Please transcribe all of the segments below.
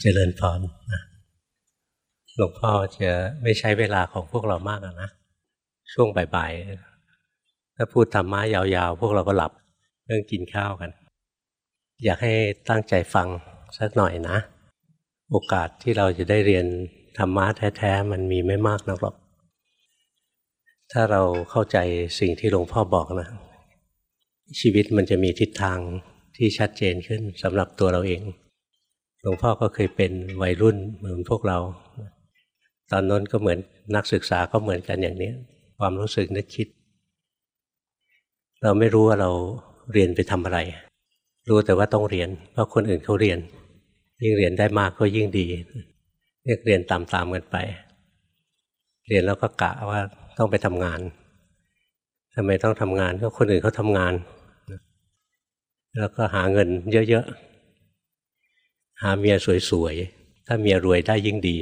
เจริญพรหลวงพ่อจะไม่ใช้เวลาของพวกเรามากนะ ช่วงบ่ายๆ ถ้าพูดธรรมะยาวๆ พวกเราก็หลับเรื่องกินข้าวกัน อยากให้ตั้งใจฟังสักหน่อยนะ โอกาสที่เราจะได้เรียนธรรมะแท้ๆ มันมีไม่มากนักหรอก ถ้าเราเข้าใจสิ่งที่หลวงพ่อบอกนะ ชีวิตมันจะมีทิศทางที่ชัดเจนขึ้นสำหรับตัวเราเอง หลวงพ่อก็เคยเป็นวัยรุ่นเหมือนพวกเรา ตอนนั้นก็เหมือนนักศึกษาก็เหมือนกันอย่างนี้ ความรู้สึกนึกคิด เราไม่รู้ว่าเราเรียนไปทำอะไร รู้แต่ว่าต้องเรียน เพราะคนอื่นเขาเรียน ยิ่งเรียนได้มากก็ยิ่งดีเรียกเรียนตามๆกันไป เรียนแล้วก็กะว่าต้องไปทำงานทำไมต้องทำงานก็คนอื่นเขาทำงาน แล้วก็หาเงินเยอะๆ หาเมียสวยๆ ถ้าเมียรวยได้ยิ่งดี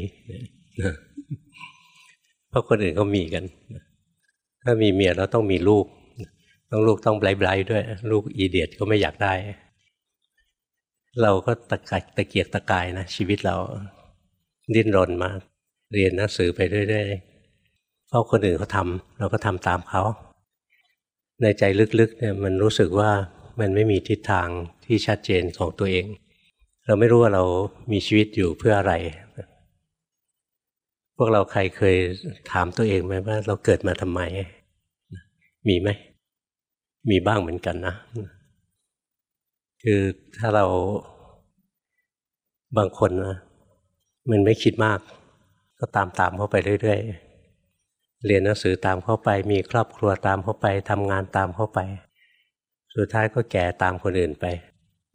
เพราะคนอื่นเขามีกัน ถ้ามีเมียแล้วต้องมีลูก ต้องลูกต้องไบรท์ด้วย ลูกอีเดียดก็ไม่อยากได้ เราก็ตะกตะเกียกตะกายนะชีวิตเราดิ้นรนมาเรียนหนังสือไปเรื่อยๆเพราะคนอื่นเขาทำเราก็ทำตามเขาในใจลึกๆเนี่ยมันรู้สึกว่ามันไม่มีทิศทางที่ชัดเจนของตัวเอง เราไม่รู้ว่าเรามีชีวิตอยู่เพื่ออะไร พวกเราใครเคยถามตัวเองไหมว่า เราเกิดมาทำไม มีไหม มีบ้างเหมือนกันนะ คือถ้าเราบางคนนะมันไม่คิดมาก ก็ตามตามเข้าไปเรื่อยๆ เรียนหนังสือตามเข้าไป มีครอบครัวตามเข้าไปทำงานตามเข้าไป สุดท้ายก็แก่ตามคนอื่นไป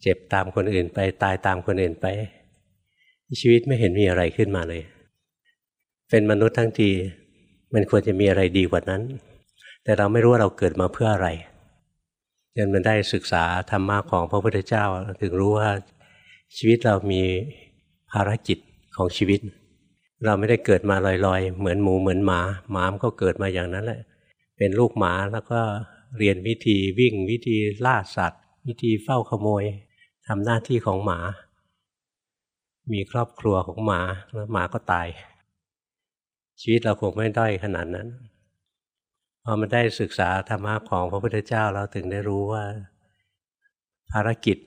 เจ็บตามคนอื่นไปตายตามคนอื่นไป ชีวิตไม่เห็นมีอะไรขึ้นมาเลย เป็นมนุษย์ทั้งทีมันควรจะมีอะไรดีกว่านั้น แต่เราไม่รู้ว่าเราเกิดมาเพื่ออะไรจนมันได้ศึกษาธรรมะของพระพุทธเจ้า ถึงรู้ว่าชีวิตเรามีภารกิจของชีวิต เราไม่ได้เกิดมาลอยๆ เหมือนหมูเหมือนหมาหมามก็เกิดมาอย่างนั้นแหละ เป็นลูกหมาแล้วก็เรียนวิธีวิ่งวิธีล่าสัตว์ วิธีเฝ้าขโมย ทำหน้าที่ของหมา มีครอบครัวของหมาแล้วหมาก็ตาย ชีวิตเราคงไม่ด้อยขนาดนั้นพอมาได้ศึกษาธรรมะของพระพุทธเจ้าเราถึงได้รู้ว่า ภารกิจ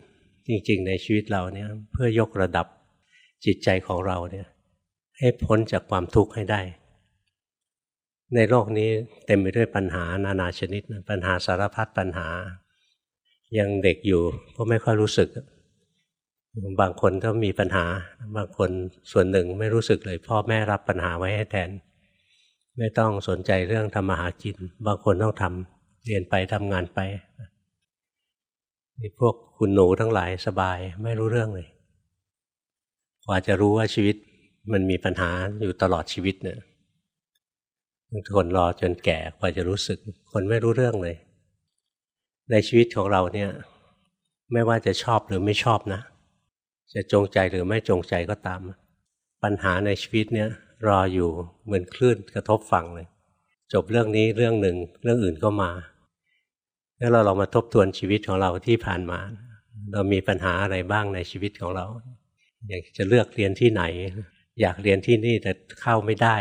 จริงๆ ในชีวิตเราเนี่ย เพื่อยกระดับจิตใจของเราเนี่ย ให้พ้นจากความทุกข์ให้ได้ ในโลกนี้เต็มไปด้วยปัญหานานาชนิดปัญหาสารพัดปัญหา ยังเด็กอยู่ก็ไม่ค่อยรู้สึก บางคนก็มีปัญหา บางคนส่วนหนึ่งไม่รู้สึกเลย พ่อแม่รับปัญหาไว้ให้แทน ไม่ต้องสนใจเรื่องทำมาหากิน บางคนต้องทำเรียนไปทำงานไปนี่พวกคุณหนูทั้งหลายสบายไม่รู้เรื่องเลย กว่าจะรู้ว่าชีวิตมันมีปัญหาอยู่ตลอดชีวิตเนี่ยคนรอจนแก่กว่าจะรู้สึก คนไม่รู้เรื่องเลย ในชีวิตของเราเนี่ยไม่ว่าจะชอบหรือไม่ชอบนะ จะจงใจหรือไม่จงใจก็ตาม ปัญหาในชีวิตเนี่ยรออยู่เหมือนคลื่นกระทบฝั่งเลย จบเรื่องนี้เรื่องหนึ่งเรื่องอื่นก็มาแล้วเราลองมาทบทวนชีวิตของเราที่ผ่านมา เรามีปัญหาอะไรบ้างในชีวิตของเรา อยากจะเลือกเรียนที่ไหน อยากเรียนที่นี่แต่เข้าไม่ได้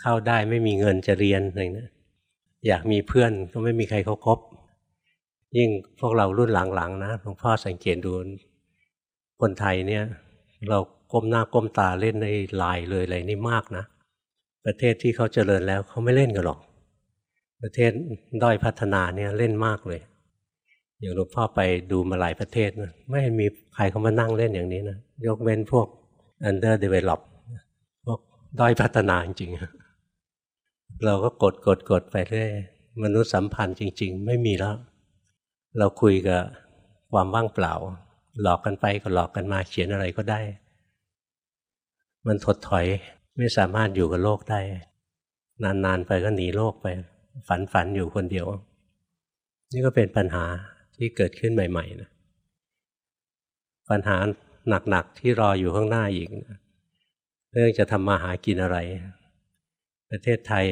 เข้าได้ไม่มีเงินจะเรียนอะไรนะอยากมีเพื่อนก็ไม่มีใครเขาคบ ยิ่งพวกเรารุ่นหลังๆนะหลวงพ่อสังเกตดูคนไทยเนี่ย เราก้มหน้าก้มตาเล่นในไลน์เลยอะไรนี่มากนะ ประเทศที่เขาเจริญแล้วเขาไม่เล่นกันหรอก ประเทศด้อยพัฒนาเนี่ยเล่นมากเลย อย่างหลวงพ่อไปดูมาหลายประเทศนะไม่มีใครเขามานั่งเล่นอย่างนี้นะยกเว้นพวก under develop พวกด้อยพัฒนาจริงๆเราก็กดกดกดไปเรื่อยมนุษยสัมพันธ์จริง ๆ ไม่มีแล้ว เราคุยกับความว่างเปล่า หลอกกันไปก็หลอกกันมาเขียนอะไรก็ได้ มันถดถอยไม่สามารถอยู่กับโลกได้ นานๆไปก็หนีโลกไป ฝันฝันอยู่คนเดียว นี่ก็เป็นปัญหาที่เกิดขึ้นใหม่ๆนะปัญหาหนักๆที่รออยู่ข้างหน้าอีกนะเรื่องจะทำมาหากินอะไร ประเทศไทย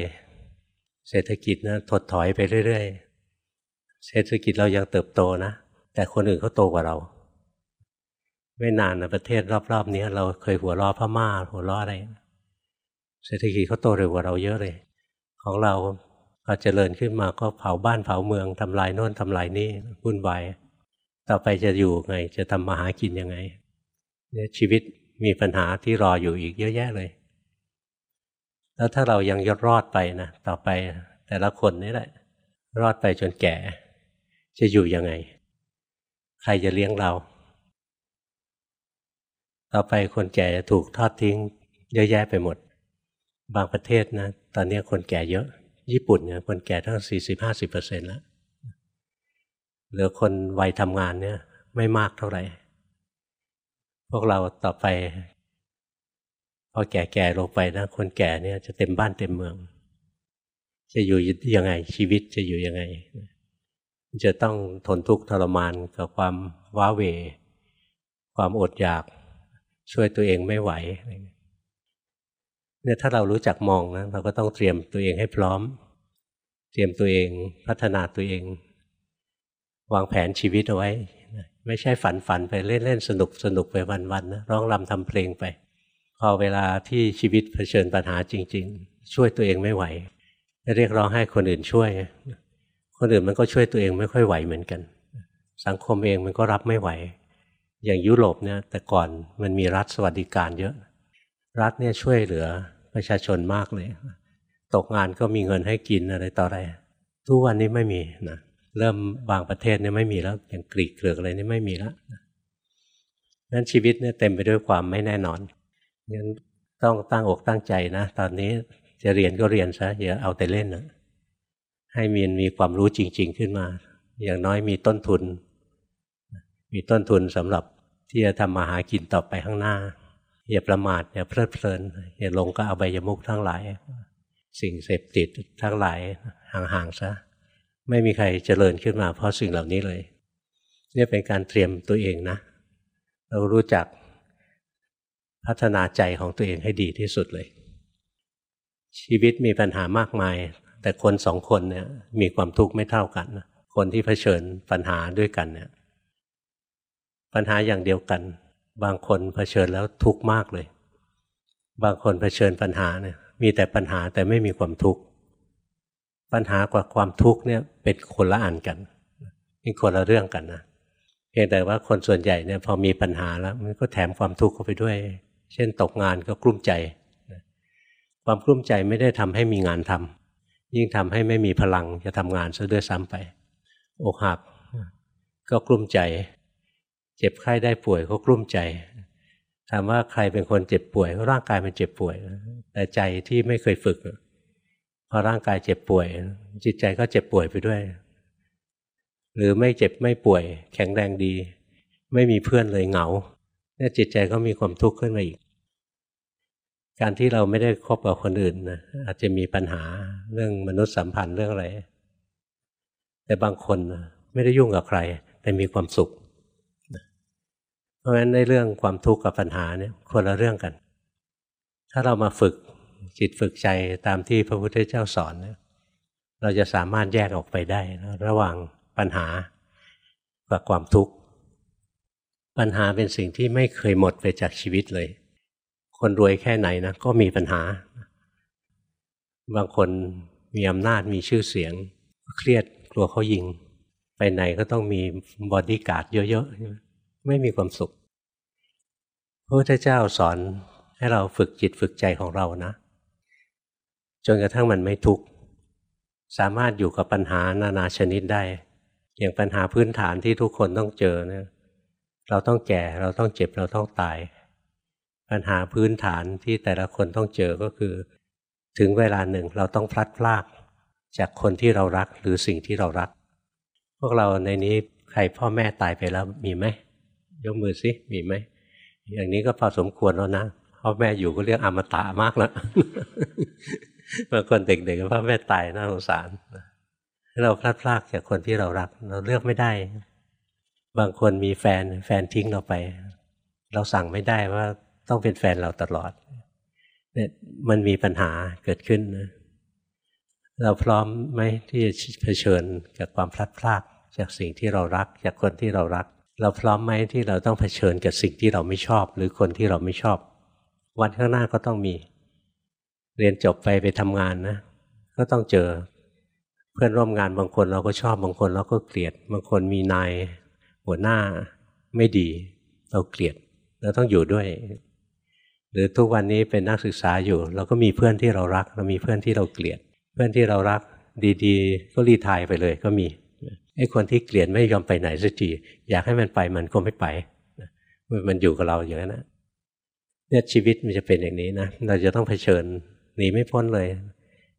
เศรษฐกิจนะถดถอยไปเรื่อยๆ เศรษฐกิจเรายังเติบโตนะ แต่คนอื่นเขาโตกว่าเรา ไม่นานนะประเทศรอบๆนี้เราเคยหัวล้อพม่า หัวล้ออะไร เศรษฐกิจเขาโตเร็วกว่าเราเยอะเลย ของเราพอเจริญขึ้นมาก็เผาบ้านเผาเมืองทำลายโน่นทำลายนี่วุ่นวายต่อไปจะอยู่ไง จะทำมาหากินยังไงเนี่ยชีวิตมีปัญหาที่รออยู่อีกเยอะแยะเลย แล้วถ้าเรายังยอดรอดไปนะต่อไปแต่ละคนนี่แหละ รอดไปจนแก่ จะอยู่ยังไง ใครจะเลี้ยงเรา ต่อไปคนแก่จะถูกทอดทิ้ง เยอะแยะไปหมด บางประเทศนะ ตอนนี้คนแก่เยอะ ญี่ปุ่นเนี่ยคนแก่ทั้งสี่สิบห้าสิบเปอร์เซ็นต์แล้วเหลือคนวัยทำงานเนี่ย ไม่มากเท่าไหร่ พวกเราต่อไป พอแก่ๆลงไปนะ คนแก่เนี่ยจะเต็มบ้านเต็มเมือง จะอยู่ยังไงชีวิตจะอยู่ยังไง จะต้องทนทุกข์ทรมานกับความว้าเหวความอดอยากช่วยตัวเองไม่ไหวเนี่ยถ้าเรารู้จักมองนะเราก็ต้องเตรียมตัวเองให้พร้อม เตรียมตัวเองพัฒนาตัวเอง วางแผนชีวิตเอาไว้ ไม่ใช่ฝันฝันไปเล่นเล่นสนุกสนุกไปวันๆนะร้องรำทำเพลงไป พอเวลาที่ชีวิตเผชิญปัญหาจริง ๆ ช่วยตัวเองไม่ไหวเรียกร้องให้คนอื่นช่วย คนอื่นมันก็ช่วยตัวเองไม่ค่อยไหวเหมือนกัน สังคมเองมันก็รับไม่ไหว อย่างยุโรปเนี่ยแต่ก่อนมันมีรัฐสวัสดิการเยอะ รัฐเนี่ยช่วยเหลือประชาชนมากเลย ตกงานก็มีเงินให้กินอะไรต่ออะไร ทุกวันนี้ไม่มีนะเริ่มบางประเทศเนี่ยไม่มีแล้ว อย่างกรีกเกลือกอะไรนี่ไม่มีแล้วนั้นชีวิตเนี่ยเต็มไปด้วยความไม่แน่นอนงั้นต้องตั้งอกตั้งใจนะ ตอนนี้จะเรียนก็เรียนซะอย่าเอาแต่เล่นนะ ให้มีมีความรู้จริง ๆ ขึ้นมา อย่างน้อยมีต้นทุน มีต้นทุนสำหรับที่จะทำมาหากินต่อไปข้างหน้า อย่าประมาทอย่าเพลิดเพลิน อย่าลงก็เอาใบยมุกทั้งหลาย สิ่งเสพติดทั้งหลายห่างๆซะ ไม่มีใครเจริญขึ้นมา เพราะสิ่งเหล่านี้เลยนี่เป็นการเตรียมตัวเองนะ เรารู้จักพัฒนาใจของตัวเองให้ดีที่สุดเลย ชีวิตมีปัญหามากมาย แต่คนสองคนเนี่ยมีความทุกข์ไม่เท่ากันคนที่เผชิญปัญหาด้วยกันเนี่ยปัญหาอย่างเดียวกัน บางคนเผชิญแล้วทุกข์มากเลย บางคนเผชิญปัญหาเนี่ยมีแต่ปัญหาแต่ไม่มีความทุกข์ปัญหากว่าความทุกข์เนี่ยเป็นคนละอันกันเป็นคนละเรื่องกันนะเพียงแต่ว่าคนส่วนใหญ่เนี่ยพอมีปัญหาแล้วมันก็แถมความทุกข์เข้าไปด้วย เช่นตกงานก็กลุ้มใจ ความกลุ้มใจไม่ได้ทำให้มีงานทำ ยิ่งทำให้ไม่มีพลังจะทำงานซะด้วยซ้ำไป อกหักก็กลุ้มใจ เจ็บไข้ได้ป่วยก็กลุ้มใจถามว่าใครเป็นคนเจ็บป่วยก็ร่างกายมันเจ็บป่วย แต่ใจที่ไม่เคยฝึกพอร่างกายเจ็บป่วย จิตใจก็เจ็บป่วยไปด้วย หรือไม่เจ็บไม่ป่วย แข็งแรงดี ไม่มีเพื่อนเลยเหงาเนี่ยจิตใจก็มีความทุกข์ขึ้นมาอีก การที่เราไม่ได้คบกับคนอื่นนะอาจจะมีปัญหา เรื่องมนุษยสัมพันธ์เรื่องอะไร แต่บางคนไม่ได้ยุ่งกับใคร แต่มีความสุข เพราะฉะนั้นในเรื่องความทุกข์กับปัญหาเนี่ยคนละเรื่องกัน ถ้าเรามาฝึกจิตฝึกใจตามที่พระพุทธเจ้าสอนเนี่ยเราจะสามารถแยกออกไปได้ระหว่างปัญหากับความทุกข์ ปัญหาเป็นสิ่งที่ไม่เคยหมดไปจากชีวิตเลย คนรวยแค่ไหนนะก็มีปัญหา บางคนมีอำนาจมีชื่อเสียง เครียดกลัวเขายิง ไปไหนก็ต้องมีบอดี้การ์ดเยอะๆ ไม่มีความสุขพระพุทธเจ้าสอนให้เราฝึกจิตฝึกใจของเรานะ จนกระทั่งมันไม่ทุกข์สามารถอยู่กับปัญหานานาชนิดได้ อย่างปัญหาพื้นฐานที่ทุกคนต้องเจอเนี่ยเราต้องแก่เราต้องเจ็บเราต้องตาย ปัญหาพื้นฐานที่แต่ละคนต้องเจอก็คือ ถึงเวลาหนึ่งเราต้องพลัดพรากจากคนที่เรารักหรือสิ่งที่เรารัก พวกเราในนี้ใครพ่อแม่ตายไปแล้วมีไหมยกมือสิมีไหมอย่างนี้ก็พอสมควรแล้วนะพ่อแม่อยู่ก็เรียกอมตะมากแล้วบางคนเด็กๆพ่อแม่ตายน่าสงสารเราพลาดพลาดจากคนที่เรารัก เราเลือกไม่ได้ บางคนมีแฟนแฟนทิ้งเราไป เราสั่งไม่ได้ว่าต้องเป็นแฟนเราตลอด เนี่ยมันมีปัญหาเกิดขึ้นนะเราพร้อมไหมที่จะเผชิญกับความพลัดพรากจากสิ่งที่เรารัก จากคนที่เรารัก เราพร้อมไหมที่เราต้องเผชิญกับสิ่งที่เราไม่ชอบ หรือคนที่เราไม่ชอบ วันข้างหน้าก็ต้องมี เรียนจบไปไปทำงานนะ ก็ต้องเจอ เพื่อนร่วมงานบางคนเราก็ชอบ บางคนเราก็เกลียด บางคนมีนายหัวหน้าไม่ดี เราเกลียดเราต้องอยู่ด้วย รือทุกวันนี้เป็นนักศึกษาอยู่ เราก็มีเพื่อนที่เรารัก เรามีเพื่อนที่เราเกลียด เพื่อนที่เรารักดีๆ ก็รีทายไปเลยก็มีไอ้คนที่เกลียดไม่ยอมไปไหนสักทีอยากให้มันไปมันก็ไม่ไปมันอยู่กับเราอย่างนั้นนะเนี่ยชีวิตมันจะเป็นอย่างนี้นะเราจะต้องเผชิญหนีไม่พ้นเลย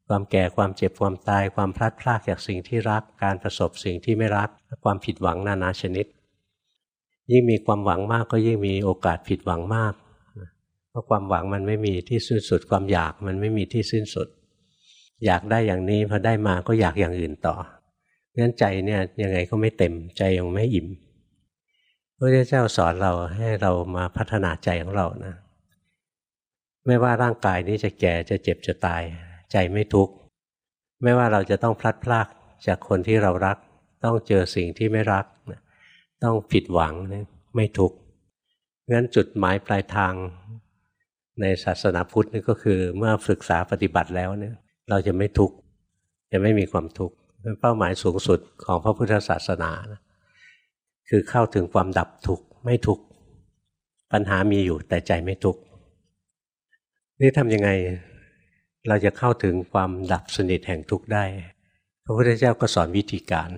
ความแก่ความเจ็บความตาย ความพลัดพรากจากสิ่งที่รัก การประสบสิ่งที่ไม่รัก ความผิดหวังนานาชนิด ยิ่งมีความหวังมากก็ยิ่งมีโอกาสผิดหวังมาก เพราะความหวังมันไม่มีที่สิ้นสุด ความอยากมันไม่มีที่สิ้นสุด อยากได้อย่างนี้พอได้มาก็อยากอย่างอื่นต่องั้นใจเนี่ยยังไงก็ไม่เต็มใจยังไม่อิ่มพระเจ้าสอนเราให้เรามาพัฒนาใจของเรานะ ไม่ว่าร่างกายนี้จะแก่จะเจ็บจะตาย ใจไม่ทุกข์ไม่ว่าเราจะต้องพลัดพรากจากคนที่เรารัก ต้องเจอสิ่งที่ไม่รัก ต้องผิดหวังไม่ทุกข์งั้นจุดหมายปลายทาง ในศาสนาพุทธนี่ก็คือเมื่อศึกษาปฏิบัติแล้วเนี่ย เราจะไม่ทุกข์จะไม่มีความทุกข์เป้าหมายสูงสุดของพระพุทธศาสนานะคือเข้าถึงความดับทุกข์ไม่ทุกข์ปัญหามีอยู่แต่ใจไม่ทุกข์นี่ทำยังไงเราจะเข้าถึงความดับสนิทแห่งทุกข์ได้ พระพุทธเจ้าก็สอนวิธีการ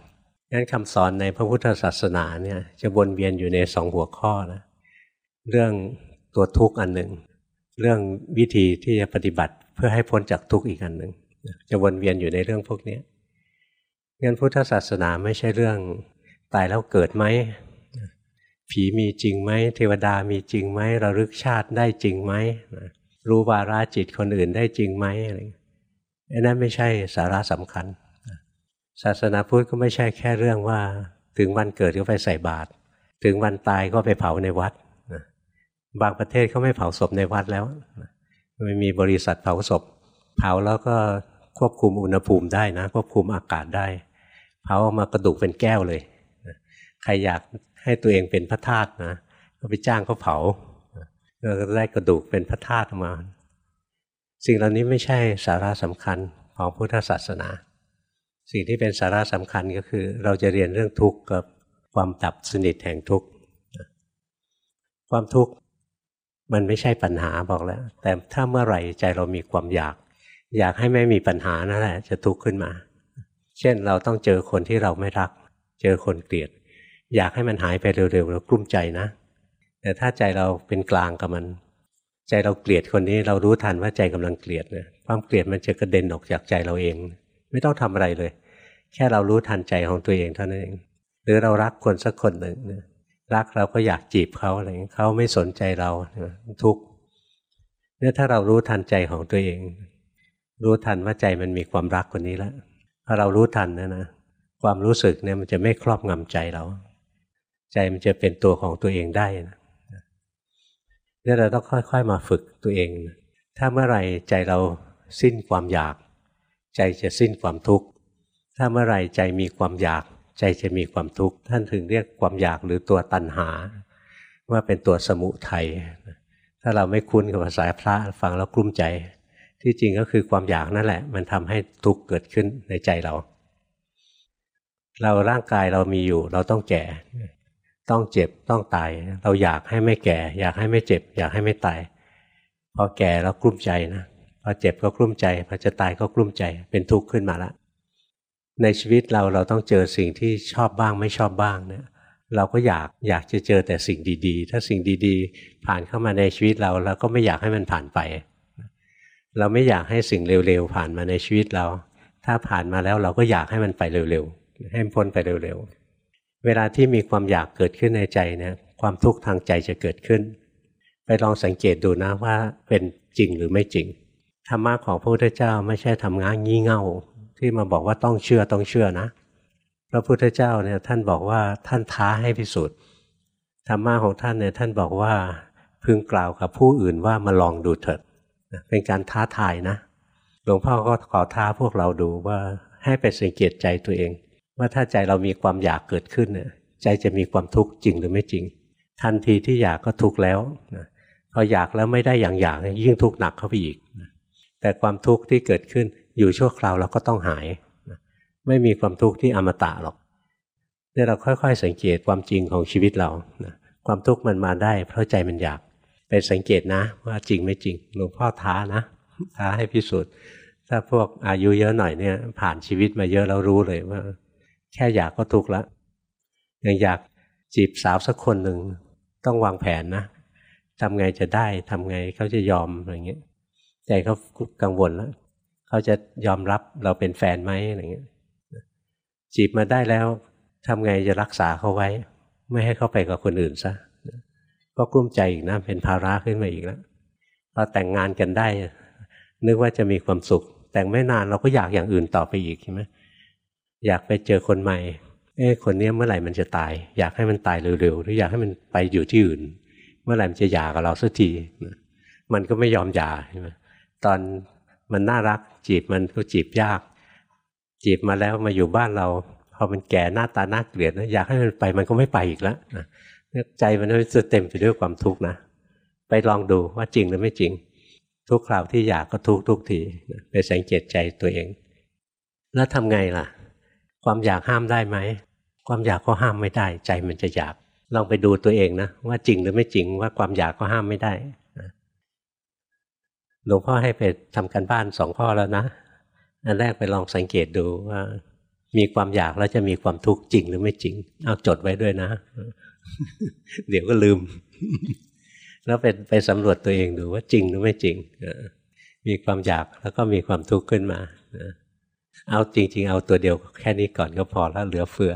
งั้นคำสอนในพระพุทธศาสนาเนี่ยจะวนเวียนอยู่ในสองหัวข้อนะเรื่องตัวทุกข์อันหนึ่ง เรื่องวิธีที่จะปฏิบัติเพื่อให้พ้นจากทุกข์อีกอันหนึ่งจะวนเวียนอยู่ในเรื่องพวกนี้งั้นพุทธศาสนาไม่ใช่เรื่องตายแล้วเกิดไหมผีมีจริงไหมเทวดามีจริงไหมระลึกชาติได้จริงไหมรู้วาราจิตคนอื่นได้จริงไหมอะไรอันนั้นไม่ใช่สาระสำคัญ ศาสนาพุทธก็ไม่ใช่แค่เรื่องว่า ถึงวันเกิดก็ไปใส่บาตรถึงวันตายก็ไปเผาในวัด บางประเทศเขาไม่เผาศพในวัดแล้วไม่มีบริษัทเผาศพ เผาแล้วก็ควบคุมอุณหภูมิได้นะ ควบคุมอากาศได้ เผาออกมากระดูกเป็นแก้วเลยใครอยากให้ตัวเองเป็นพระธาตุนะก็ไปจ้างเขาเผาเราก็ได้กระดูกเป็นพระธาตุมา สิ่งเหล่านี้ไม่ใช่สาระสำคัญของพุทธศาสนา สิ่งที่เป็นสาระสำคัญก็คือ เราจะเรียนเรื่องทุกข์กับความดับสนิทแห่งทุกข์ความทุกข์ มันไม่ใช่ปัญหาบอกแล้ว แต่ถ้าเมื่อไหร่ใจเรามีความอยาก อยากให้ไม่มีปัญหานั่นแหละ จะทุกข์ขึ้นมา เช่นเราต้องเจอคนที่เราไม่รัก เจอคนเกลียด อยากให้มันหายไปเร็วๆเรากลุ้มใจนะ แต่ถ้าใจเราเป็นกลางกับมัน ใจเราเกลียดคนนี้เรารู้ทันว่าใจกำลังเกลียดเนี่ยความเกลียดมันจะกระเด็นออกจากใจเราเอง ไม่ต้องทำอะไรเลย แค่เรารู้ทันใจของตัวเองเท่านั้นเอง หรือเรารักคนสักคนหนึ่ง รักเราก็อยากจีบเขาอะไรเงี้ยเขาไม่สนใจเราทุกเนี่ยถ้าเรารู้ทันใจของตัวเอง รู้ทันว่าใจมันมีความรักคนนี้แล้วพอเรารู้ทันนะนะความรู้สึกเนี่ยมันจะไม่ครอบงำใจเรา ใจมันจะเป็นตัวของตัวเองได้นะเนี่ยเราต้องค่อย ๆ มาฝึกตัวเอง ถ้าเมื่อไหร่ใจเราสิ้นความอยาก ใจจะสิ้นความทุกข์ถ้าเมื่อไหร่ใจมีความอยาก ใจจะมีความทุกข์ท่านถึงเรียกความอยากหรือตัวตัณหา ว่าเป็นตัวสมุทัยถ้าเราไม่คุ้นกับภาษาพระฟังแล้วกลุ้มใจ ที่จริงก็คือความอยากนั่นแหละ มันทำให้ทุกข์เกิดขึ้นในใจเรา เราร่างกายเรามีอยู่ เราต้องแก่ ต้องเจ็บต้องตาย เราอยากให้ไม่แก่ อยากให้ไม่เจ็บ อยากให้ไม่ตายพอแก่แล้วกลุ้มใจนะพอเจ็บก็กลุ้มใจพอจะตายก็กลุ้มใจเป็นทุกข์ขึ้นมาละ ในชีวิตเราเราต้องเจอสิ่งที่ชอบบ้างไม่ชอบบ้างเนี่ยเราก็อยากอยากจะเจอแต่สิ่งดีๆ ถ้าสิ่งดีๆ ผ่านเข้ามาในชีวิตเราเราก็ไม่อยากให้มันผ่านไป เราไม่อยากให้สิ่งเร็วๆผ่านมาในชีวิตเรา ถ้าผ่านมาแล้วเราก็อยากให้มันไปเร็วๆให้พ้นไปเร็วๆเวลาที่มีความอยากเกิดขึ้นในใจเนี่ยความทุกข์ทางใจจะเกิดขึ้น ไปลองสังเกตดูนะว่าเป็นจริงหรือไม่จริงธรรมะของพระพุทธเจ้าไม่ใช่ทำงานงี่เง่า ที่มาบอกว่าต้องเชื่อต้องเชื่อนะพระพุทธเจ้าเนี่ยท่านบอกว่าท่านท้าให้พิสูจน์ธรรมะของท่านเนี่ยท่านบอกว่าพึงกล่าวกับผู้อื่นว่ามาลองดูเถิดเป็นการท้าทายนะหลวงพ่อก็ขอท้าพวกเราดูว่าให้ไปสังเกตใจตัวเอง ว่าถ้าใจเรามีความอยากเกิดขึ้นเนี่ยใจจะมีความทุกข์จริงหรือไม่จริง ทันทีที่อยากก็ทุกข์แล้วพออยากแล้วไม่ได้อย่างอยากยิ่งทุกข์หนักเข้าไปอีกแต่ความทุกข์ที่เกิดขึ้น อยู่ชั่วคราวเราก็ต้องหาย ไม่มีความทุกข์ที่อมตะหรอกเนี่ยเราค่อย ๆ สังเกตความจริงของชีวิตเรานะความทุกข์มันมาได้ เพราะใจมันอยากไปสังเกตนะ ว่าจริงไม่จริงหลวงพ่อท้านะท้าให้พิสูจน์ถ้าพวกอายุเยอะหน่อยเนี่ย ผ่านชีวิตมาเยอะแล้วรู้เลยว่า แค่อยากก็ทุกข์ล้วอย่างอยากจีบสาวสักคนหนึ่งต้องวางแผนนะทำไงจะได้ทำไงเขาจะยอมอะไรเงี้ยใจเขากังวลแล้ว เขาจะยอมรับเราเป็นแฟนไหมอะไรเงี้ยจีบมาได้แล้วทำไงจะรักษาเขาไว้ ไม่ให้เขาไปกับคนอื่นซะก็กลุ้มใจอีกนะเป็นภาระขึ้นมาอีกแล้วพอแต่งงานกันได้ นึกว่าจะมีความสุข แต่งไม่นานเราก็อยากอย่างอื่นต่อไปอีกใช่ไหมอยากไปเจอคนใหม่ เอ้คนนี้เมื่อไหร่มันจะตาย อยากให้มันตายเร็วๆหรืออยากให้มันไปอยู่ที่อื่น เมื่อไหร่มันจะหย่ากับเราสักทีมันก็ไม่ยอมหย่าใช่ไหมตอน มันน่ารัก จีบมันก็จีบยาก จีบมาแล้วมาอยู่บ้านเราพอมันแก่หน้าตาน่าเกลียดนะอยากให้มันไปมันก็ไม่ไปอีกแล้วใจมันจะเต็มไปด้วยความทุกข์นะไปลองดูว่าจริงหรือไม่จริง ทุกคราวที่อยากก็ทุกทุกทีไปสังเกตใจตัวเอง แล้วทำไงล่ะ ความอยากห้ามได้ไหมความอยากก็ห้ามไม่ได้ ใจมันจะอยากลองไปดูตัวเองนะว่าจริงหรือไม่จริงว่าความอยากก็ห้ามไม่ได้ หลวงพ่อให้ไปทำกันบ้านสองข้อแล้วนะอันแรกไปลองสังเกตดูว่า มีความอยากแล้วจะมีความทุกข์จริงหรือไม่จริง เอาจดไว้ด้วยนะ เดี๋ยวก็ลืม แล้วไปไปสำรวจตัวเองดูว่าจริงหรือไม่จริงมีความอยากแล้วก็มีความทุกข์ขึ้นมาเอาจริง ๆ เอาตัวเดียวแค่นี้ก่อนก็พอแล้วเหลือเฟือ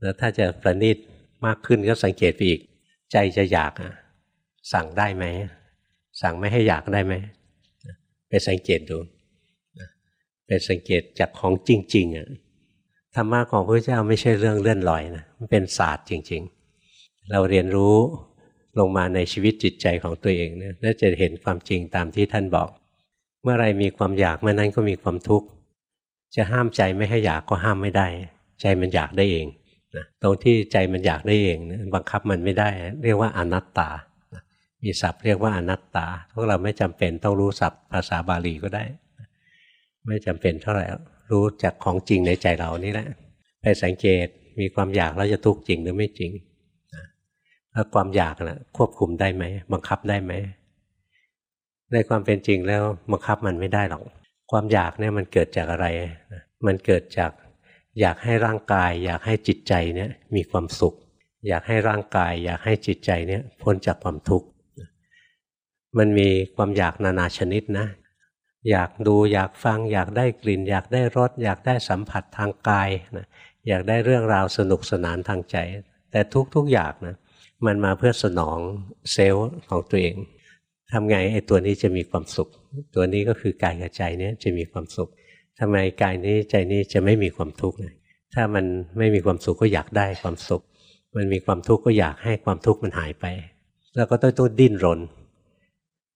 แล้วถ้าจะประณีตมากขึ้นก็สังเกตไปอีก ใจจะอยากสั่งได้ไหม สั่งไม่ให้อยากได้ไหมไปสังเกตดูไปสังเกตจากของจริงๆอะธรรมะของพระเจ้าไม่ใช่เรื่องเลื่อนลอยนะมันเป็นศาสตร์จริง ๆ เราเรียนรู้ลงมาในชีวิตจิตใจของตัวเองเนี่ยแล้วจะเห็นความจริงตามที่ท่านบอก เมื่อไรมีความอยากเมื่อนั้นก็มีความทุกข์จะห้ามใจไม่ให้อยากก็ห้ามไม่ได้ ใจมันอยากได้เองนะตรงที่ใจมันอยากได้เองนะบังคับมันไม่ได้ เรียกว่าอนัตตา มีศัพท์เรียกว่าอนัตตา พวกเราไม่จำเป็นต้องรู้ศัพท์ภาษาบาลีก็ได้ ไม่จำเป็นเท่าไหร่รู้จากของจริงในใจเรานี่แหละไปสังเกตมีความอยากแล้วจะทุกข์จริงหรือไม่จริงแล้วความอยากน่ะควบคุมได้ไหมบังคับได้ไหมในความเป็นจริงแล้วบังคับมันไม่ได้หรอกความอยากเนี่ยมันเกิดจากอะไร มันเกิดจากอยากให้ร่างกาย อยากให้จิตใจเนี่ยมีความสุข อยากให้ร่างกาย อยากให้จิตใจเนี่ยพ้นจากความทุกข์ มันมีความอยากนานาชนิดนะ อยากดูอยากฟัง อยากได้กลิ่น อยากได้รสอยากได้สัมผัสทางกายนะอยากได้เรื่องราวสนุกสนานทางใจ แต่ทุกๆอย่างนะมันมาเพื่อสนองเซลล์ของตัวเองทำไงไอ้ตัวนี้จะมีความสุข ตัวนี้ก็คือกายกับใจนี้จะมีความสุขทำไมกายนี้ใจนี้จะไม่มีความทุกข์เลยถ้ามันไม่มีความสุขก็อยากได้ความสุข มันมีความทุกข์ก็อยากให้ความทุกข์มันหายไป แล้วก็ต้องต้องดิ้นรน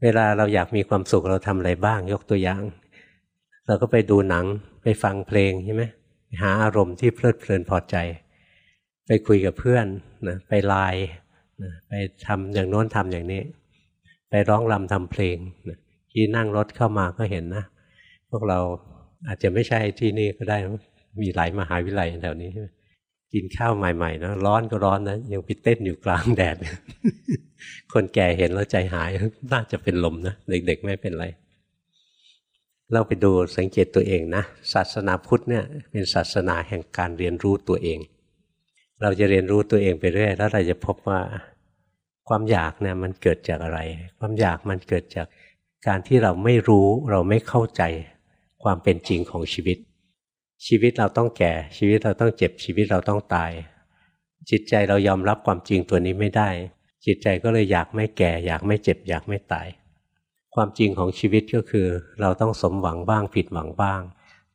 เวลาเราอยากมีความสุขเราทำอะไรบ้าง ยกตัวอย่าง เราก็ไปดูหนังไปฟังเพลงใช่ไหมหาอารมณ์ที่เพลิดเพลินพอใจ ไปคุยกับเพื่อนนะไปไลน์นะไปทำอย่างโน้นทำอย่างนี้ ไปร้องรำทำเพลงนะที่นั่งรถเข้ามาก็เห็นนะ พวกเราอาจจะไม่ใช่ที่นี่ก็ได้ มีหลายมหาวิทยาลัยแถวนี้ กินข้าวใหม่ๆนะร้อนก็ร้อนนะยังไปเต้นอยู่กลางแดด คนแก่เห็นแล้วใจหาย น่าจะเป็นลมนะ เด็กๆไม่เป็นไร เราไปดูสังเกตตัวเองนะ ศาสนาพุทธเนี่ยเป็นศาสนาแห่งการเรียนรู้ตัวเอง เราจะเรียนรู้ตัวเองไปเรื่อยแล้วเราจะพบว่าความอยากเนี่ยมันเกิดจากอะไร ความอยากมันเกิดจากการที่เราไม่รู้เราไม่เข้าใจความเป็นจริงของชีวิต ชีวิตเราต้องแก่ ชีวิตเราต้องเจ็บชีวิตเราต้องตาย จิตใจเรายอมรับความจริงตัวนี้ไม่ได้ จิตใจก็เลยอยากไม่แก่ อยากไม่เจ็บ อยากไม่ตาย ความจริงของชีวิตก็คือ เราต้องสมหวังบ้างผิดหวังบ้าง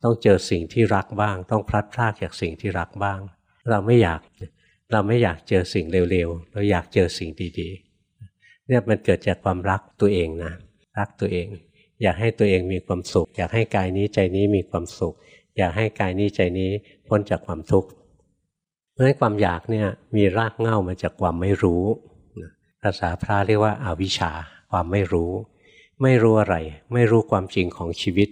ต้องเจอสิ่งที่รักบ้าง ต้องพลัดพรากจากสิ่งที่รักบ้าง เราไม่อยากเราไม่อยากเจอสิ่งเร็วๆ เราอยากเจอสิ่งดีๆ เนี่ยมันเกิดจากความรักตัวเองนะ รักตัวเอง อยากให้ตัวเองมีความสุข อยากให้กายนี้ใจนี้มีความสุข อยากให้กายนี้ใจนี้พ้นจากความทุกข์เพราะฉะนั้นความอยากเนี่ยมีรากเหง้ามาจากความไม่รู้ภาษาพระเรียกว่าอาวิชชาความไม่รู้ ไม่รู้อะไร ไม่รู้ความจริงของชีวิต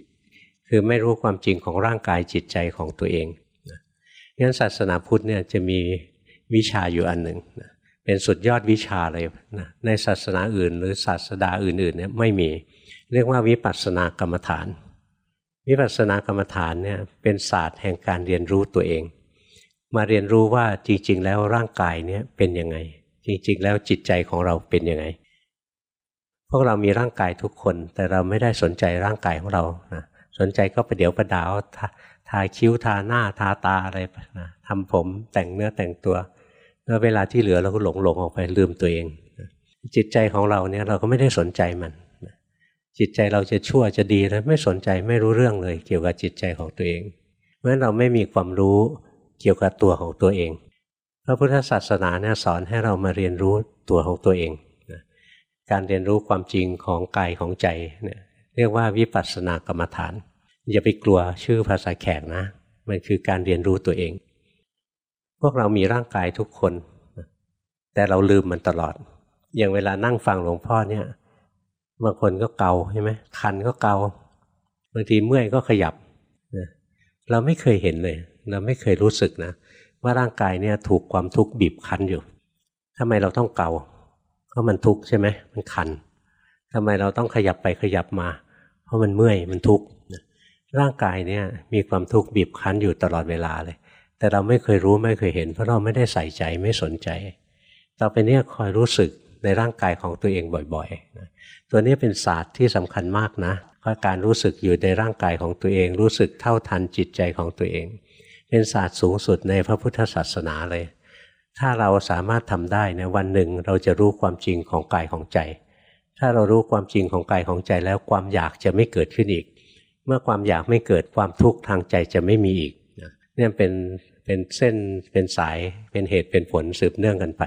คือไม่รู้ความจริงของร่างกายจิตใจของตัวเองงั้นศาสนาพุทธเนี่ยจะมีวิชาอยู่อันหนึ่งเป็นสุดยอดวิชาเลยนะในศาสนาอื่น หรือศาสดาอื่นๆเนี่ยไม่มี เรียกว่าวิปัสสนากรรมฐาน วิปัสสนากรรมฐานเนี่ยเป็นศาสตร์แห่งการเรียนรู้ตัวเอง มาเรียนรู้ว่าจริง ๆ แล้วร่างกายเนี่ยเป็นยังไง จริง ๆ แล้วจิตใจของเราเป็นยังไง พวกเรามีร่างกายทุกคน แต่เราไม่ได้สนใจร่างกายของเรานะสนใจก็ประเดี๋ยวประดาวทาคิ้วทาหน้าทาตาอะไรนะทำผมแต่งเนื้อแต่งตัวแล้วเวลาที่เหลือเราก็หลงหลงออกไปลืมตัวเองจิตใจของเราเนี่ยเราก็ไม่ได้สนใจมัน จิตใจเราจะชั่วจะดีแล้วไม่สนใจไม่รู้เรื่องเลย เกี่ยวกับจิตใจของตัวเองเพราะฉะนั้นเราไม่มีความรู้เกี่ยวกับตัวของตัวเอง พระพุทธศาสนาเนี่ยสอนให้เรามาเรียนรู้ตัวของตัวเองการเรียนรู้ความจริงของกายของใจเนี่ยเรียกว่าวิปัสสนากรรมฐาน อย่าไปกลัวชื่อภาษาแขกนะ มันคือการเรียนรู้ตัวเอง พวกเรามีร่างกายทุกคน แต่เราลืมมันตลอด อย่างเวลานั่งฟังหลวงพ่อเนี่ย บางคนก็เกาใช่ไหมคันก็เกาบางทีเมื่อยก็ขยับเราไม่เคยเห็นเลย เราไม่เคยรู้สึกนะ ว่าร่างกายเนี่ยถูกความทุกข์บีบคั้นอยู่ทำไมเราต้องเกาเพราะมันทุกข์ใช่ไหมมันคันทำไมเราต้องขยับไปขยับมา เพราะมันเมื่อยมันทุกข์ร่างกายเนี่ยมีความทุกข์บีบคั้นอยู่ตลอดเวลาเลย แต่เราไม่เคยรู้ไม่เคยเห็น เพราะเราไม่ได้ใส่ใจไม่สนใจ ต่อไปนี้คอยรู้สึก ในร่างกายของตัวเองบ่อยๆนะตัวนี้เป็นศาสตร์ที่สำคัญมากนะเพราะการรู้สึกอยู่ในร่างกายของตัวเอง รู้สึกเท่าทันจิตใจของตัวเอง เป็นศาสตร์สูงสุดในพระพุทธศาสนาเลย ถ้าเราสามารถทำได้ในวันหนึ่งเราจะรู้ความจริงของกายของใจ ถ้าเรารู้ความจริงของกายของใจแล้วความอยากจะไม่เกิดขึ้นอีก เมื่อความอยากไม่เกิดความทุกข์ทางใจจะไม่มีอีกเนี่ยเป็นเป็นเส้นเป็นสายเป็นเหตุเป็นผลสืบเนื่องกันไป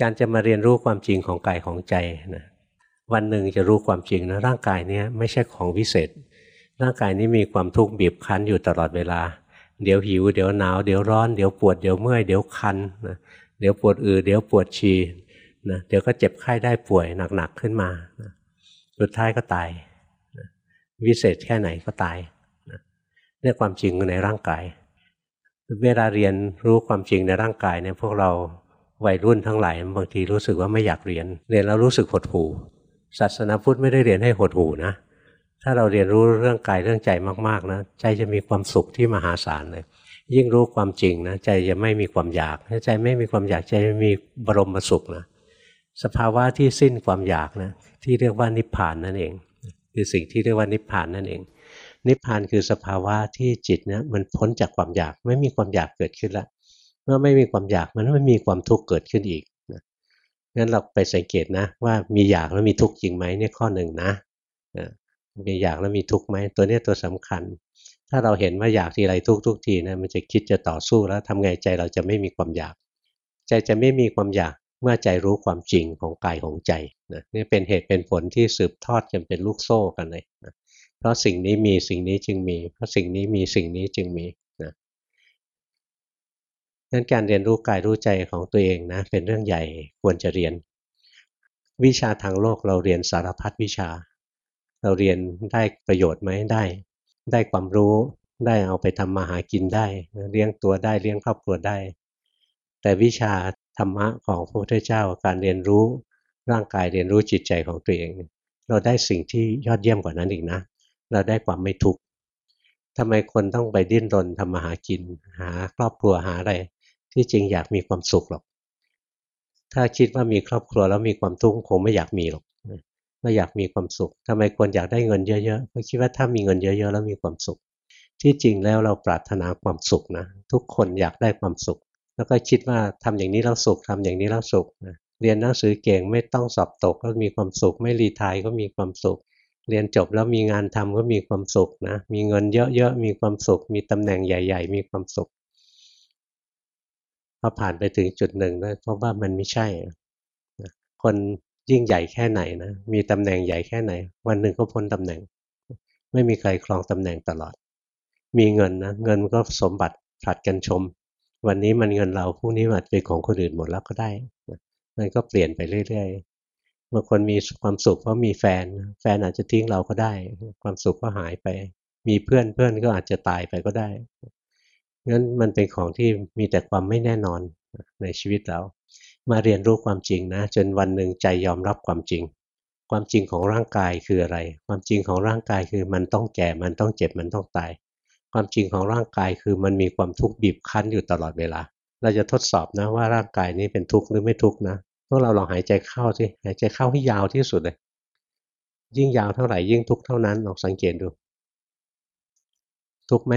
การจะมาเรียนรู้ความจริงของกายของใจนะวันหนึ่งจะรู้ความจริงนะร่างกายนี้ไม่ใช่ของวิเศษ ร่างกายนี้มีความทุกข์บีบคั้นอยู่ตลอดเวลา เดี๋ยวหิว เดี๋ยวหนาวเดี๋ยวร้อนเดี๋ยวปวดเดี๋ยวเมื่อยเดี๋ยวคันนะเดี๋ยวปวดอือเดี๋ยวปวดฉี่นะเดี๋ยวก็เจ็บไข้ได้ป่วยหนักๆขึ้นมานะสุดท้ายก็ตายนะวิเศษแค่ไหนก็ตายนะนี่ยความจริงในร่างกาย เวลาเรียนรู้ความจริงในร่างกายเนี่ยพวกเรา วัยรุ่นทั้งหลายบางทีรู้สึกว่าไม่อยากเรียน เรียนแล้วรู้สึกหดหู่ศาสนาพุทธไม่ได้เรียนให้หดหู่นะ ถ้าเราเรียนรู้เรื่องกายเรื่องใจมากๆนะใจจะมีความสุขที่มหาศาลเลย ยิ่งรู้ความจริงนะใจจะไม่มีความอยากถ้าใจไม่มีความอยากใจมีบรมสุขนะสภาวะที่สิ้นความอยากนะที่เรียกว่านิพพานนั่นเอง คือสิ่งที่เรียกว่านิพพานนั่นเอง นิพพานคือสภาวะที่จิตเนี่ยมันพ้นจากความอยากไม่มีความอยากเกิดขึ้นแล้ว เมื่อไม่มีความอยากมันไม่มีความทุกข์เกิดขึ้นอีกนะงั้นเราไปสังเกตนะ ว่ามีอยากแล้วมีทุกข์จริงไหมนี่ข้อหนึ่งนะมีอยากแล้วมีทุกข์ไหมตัวนี้ตัวสำคัญ ถ้าเราเห็นว่าอยากทีไรทุกทุกทีนะมันจะคิดจะต่อสู้แล้วทำไงใจเราจะไม่มีความอยาก ใจจะไม่มีความอยากเมื่อใจรู้ความจริงของกายของใจนะนี่เป็นเหตุเป็นผลที่สืบทอดกันเป็นลูกโซ่กันเลยนะเพราะสิ่งนี้มีสิ่งนี้จึงมี เพราะสิ่งนี้มีสิ่งนี้จึงมี นะนั้นการเรียนรู้กายรู้ใจของตัวเองนะเป็นเรื่องใหญ่ควรจะเรียน วิชาทางโลกเราเรียนสารพัดวิชา เราเรียนได้ประโยชน์ไหมได้ ได้ความรู้ได้เอาไปทำมาหากินได้เลี้ยงตัวได้เลี้ยงครอบครัวได้ แต่วิชาธรรมะของพระพุทธเจ้าการเรียนรู้ร่างกายเรียนรู้จิตใจของตัวเอง เราได้สิ่งที่ยอดเยี่ยมกว่านั้นอีกนะ เราได้ความไม่ทุกข์ทำไมคนต้องไปดิ้นรนทำมาหากิน หาครอบครัวหาอะไร ที่จริงอยากมีความสุขหรอก ถ้าคิดว่ามีครอบครัวแล้วมีความทุกข์คงไม่อยากมีหรอกไม่อยากมีความสุขทำไมคนอยากได้เงินเยอะๆเพราะคิดว่าถ้ามีเงินเยอะๆแล้วมีความสุข ที่จริงแล้วเราปรารถนาความสุขนะทุกคนอยากได้ความสุข แล้วก็คิดว่าทำอย่างนี้แล้วสุขทำอย่างนี้แล้วสุขนะเรียนหนังสือเก่งไม่ต้องสอบตกก็มีความสุข ไม่รีทายก็มีความสุข เรียนจบแล้วมีงานทำก็มีความสุขนะมีเงินเยอะๆมีความสุข มีตำแหน่งใหญ่ ๆ มีความสุข พอผ่านไปถึงจุดหนึ่งนะเพราะว่ามันไม่ใช่ คนยิ่งใหญ่แค่ไหนนะ มีตำแหน่งใหญ่แค่ไหน วันหนึ่งก็พ้นตำแหน่ง ไม่มีใครครองตำแหน่งตลอด มีเงินนะ เงินก็สมบัติผลัดกันชม วันนี้มันเงินเราพรุ่งนี้อาจเป็นของคนอื่นหมดแล้วก็ได้ มันก็เปลี่ยนไปเรื่อยๆบางคนมีความสุขเพราะมีแฟน แฟนอาจจะทิ้งเราก็ได้ ความสุขก็หายไป มีเพื่อนเพื่อนก็อาจจะตายไปก็ได้ งั้นมันเป็นของที่มีแต่ความไม่แน่นอนในชีวิตเรา มาเรียนรู้ความจริงนะจนวันหนึ่งใจยอมรับความจริง ความจริงของร่างกายคืออะไร ความจริงของร่างกายคือมันต้องแก่ มันต้องเจ็บ มันต้องตาย ความจริงของร่างกายคือมันมีความทุกข์บีบคั้นอยู่ตลอดเวลา เราจะทดสอบนะว่าร่างกายนี้เป็นทุกข์หรือไม่ทุกข์นะพวกเราลองหายใจเข้าสิหายใจเข้าให้ยาวที่สุดเลย ยิ่งยาวเท่าไหร่ยิ่งทุกข์เท่านั้นลองสังเกตดู ทุกข์ไหม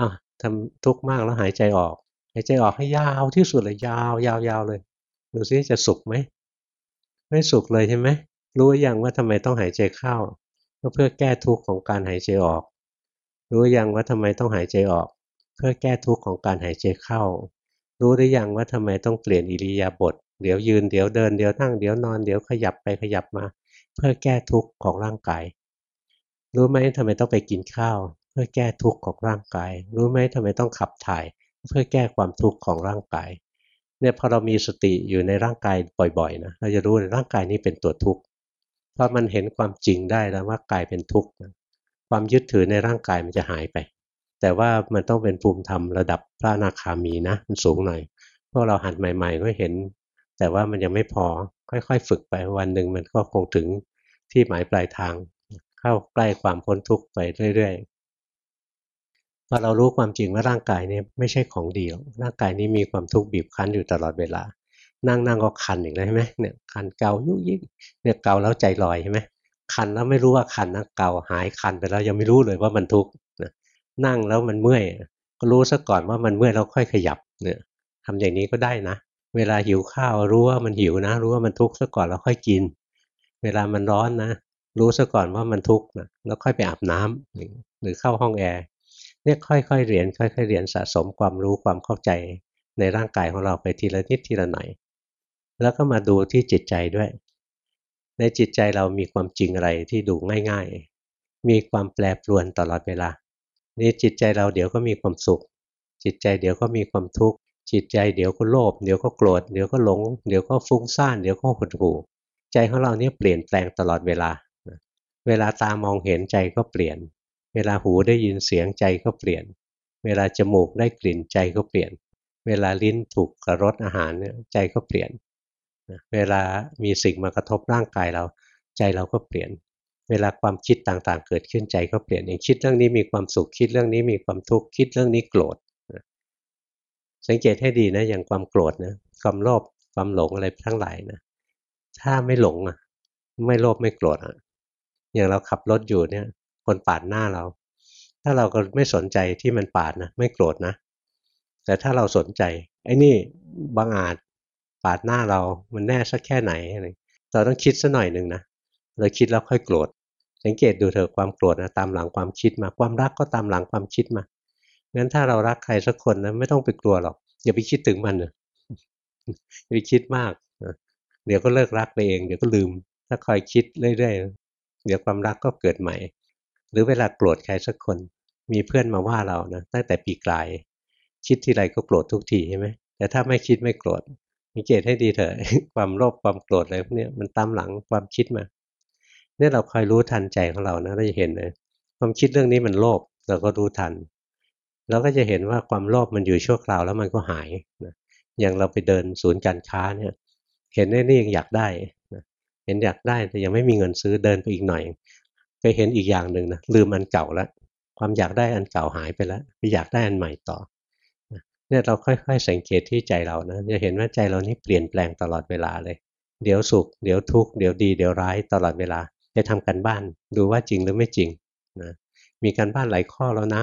อะ ทำทุกข์มากแล้วหายใจออก หายใจออกให้ยาวที่สุดเลยยาวยาวยาวเลยดูซิจะสุขไหมไม่สุขเลยใช่ไหมรู้ยังว่าทำไมต้องหายใจเข้าก็เพื่อแก้ทุกข์ของการหายใจออก รู้ยังว่าทำไมต้องหายใจออก เพื่อแก้ทุกข์ของการหายใจเข้า รู้ได้ยังว่าทำไมต้องเปลี่ยนอิริยาบถเดี๋ยวยืนเดี๋ยวเดินเดี๋ยวนั่งเดี๋ยวนอนเดี๋ยวขยับไปขยับมา เพื่อแก้ทุกข์ของร่างกายรู้ไหมทำไมต้องไปกินข้าว พื่อแก้ทุกข์ของร่างกาย รู้ไหมทำไมต้องขับถ่าย เพื่อแก้ความทุกข์ของร่างกายเนี่ยพอเรามีสติอยู่ในร่างกายบ่อยๆนะเราจะรู้เลยร่างกายนี้เป็นตัวทุกข์พอมันเห็นความจริงได้แล้วว่ากายเป็นทุกข์ความยึดถือในร่างกายมันจะหายไป แต่ว่ามันต้องเป็นภูมิธรรมระดับพระนาคามีนะมันสูงหน่อยพวกเราหัดใหม่ ๆ ก็เห็น แต่ว่ามันยังไม่พอค่อยๆ ฝึกไปวันหนึ่งมันก็คงถึงที่หมายปลายทาง เข้าใกล้ความพ้นทุกข์ไปเรื่อยๆ พอเรารู้ความจริงว่าร่างกายนี้ไม่ใช่ของดีร่างกายนี้มีความทุกข์บีบคั้นอยู่ตลอดเวลา นั่งนั่งก็คันอีกแล้วใช่ไหมเนี่ยคันเกายุกยิกเนี่ยเกาแล้วใจลอยใช่ไหมคันแล้วไม่รู้ว่าคันนะเกาหายคันไปแล้วยังไม่รู้เลยว่ามันทุกข์นั่งแล้วมันเมื่อยก็รู้ซะก่อนว่ามันเมื่อยแล้วค่อยขยับเนี่ยทำอย่างนี้ก็ได้นะ เวลาหิวข้าวรู้ว่ามันหิวนะ รู้ว่ามันทุกข์ซะก่อนแล้วค่อยกิน เวลามันร้อนนะ รู้ซะก่อนว่ามันทุกข์นะแล้วค่อยไปอาบน้ำหรือเข้าห้องแอร์ เนี่ยค่อยๆเรียน ค่อยๆเรียนสะสมความรู้ความเข้าใจในร่างกายของเราไปทีละนิดทีละหน่อย แล้วก็มาดูที่จิตใจด้วย ในจิตใจเรามีความจริงอะไรที่ดูง่ายๆ มีความแปรปรวนตลอดเวลา นี่จิตใจเราเดี๋ยวก็มีความสุข จิตใจเดี๋ยวก็มีความทุกข์ จิตใจเดี๋ยวก็โลภ เดี๋ยวก็โกรธ เดี๋ยวก็หลง เดี๋ยวก็ฟุ้งซ่าน เดี๋ยวก็หดหู่ ใจของเราเนี่ยเปลี่ยนแปลงตลอดเวลา เวลาตามองเห็นใจก็เปลี่ยน เวลาหูได้ยินเสียงใจก็เปลี่ยน เวลาจมูกได้กลิ่นใจก็เปลี่ยน เวลาลิ้นถูกกระรสอาหารเนี่ยใจก็เปลี่ยน เวลามีสิ่งมากระทบร่างกายเรา ใจเราก็เปลี่ยน เวลาความคิดต่างๆ เกิดขึ้นใจก็เปลี่ยนอย่างคิดเรื่องนี้มีความสุขคิดเรื่องนี้มีความทุกข์คิดเรื่องนี้โกรธสังเกตให้ดีนะอย่างความโกรธนะความโลภความหลงอะไรทั้งหลายนะถ้าไม่หลงอะ ไม่โลภไม่โกรธอะอย่างเราขับรถอยู่เนี่ย คนปาดหน้าเรา ถ้าเราก็ไม่สนใจที่มันปาดนะไม่โกรธนะ แต่ถ้าเราสนใจ ไอ้นี่บางอาจปาดหน้าเรา มันแน่สักแค่ไหนอะไรเราต้องคิดสัหน่อยหนึ่งนะเราคิดแล้วค่อยโกรธสังเกตดูเถอะความโกรธนะตามหลังความคิดมา ความรักก็ตามหลังความคิดมางั้นถ้าเรารักใครสักคนนะไม่ต้องไปกลัวหรอกอย่าไปคิดถึงมันนะอย่าไปคิดมากเดี๋ยวก็เลิกรักไปเอง เดี๋ยวก็ลืม ถ้าคอยคิดเรื่อยๆเดี๋ยวความรักก็เกิดใหม่ รือเวลาโกรธใครสักคน มีเพื่อนมาว่าเรานะตั้งแต่ปีกลายคิดทีไรก็โกรธทุกทีใช่ไหมแต่ถ้าไม่คิดไม่โกรธสังเกตให้ดีเถอะความโลภความโกรธอะไรพวกนี้มันตามหลังความคิดมาเนี่ยเราคอยรู้ทันใจของเรานะเราจะเห็นเลยความคิดเรื่องนี้มันโลภเราก็รู้ทันเราก็จะเห็นว่าความโลภมันอยู่ชั่วคราวแล้วมันก็หายนะอย่างเราไปเดินศูนย์การค้าเนี่ย เห็นได้นี่ยังอยากได้เห็นอยากได้แต่ยังไม่มีเงินซื้อเดินไปอีกหน่อย เห็นอีกอย่างหนึ่งนะลืมอันเก่าแล้วความอยากได้อันเก่าหายไปแล้วไปอยากได้อันใหม่ต่อเนี่ยเราค่อย ๆ สังเกตที่ใจเรานะจะเห็นว่าใจเรานี่เปลี่ยนแปลงตลอดเวลาเลย เดี๋ยวสุข เดี๋ยวทุกข์เดี๋ยวดีเดี๋ยวร้ายตลอดเวลาไปทำกันบ้านดูว่าจริงหรือไม่จริงนะมีการบ้านหลายข้อแล้วนะ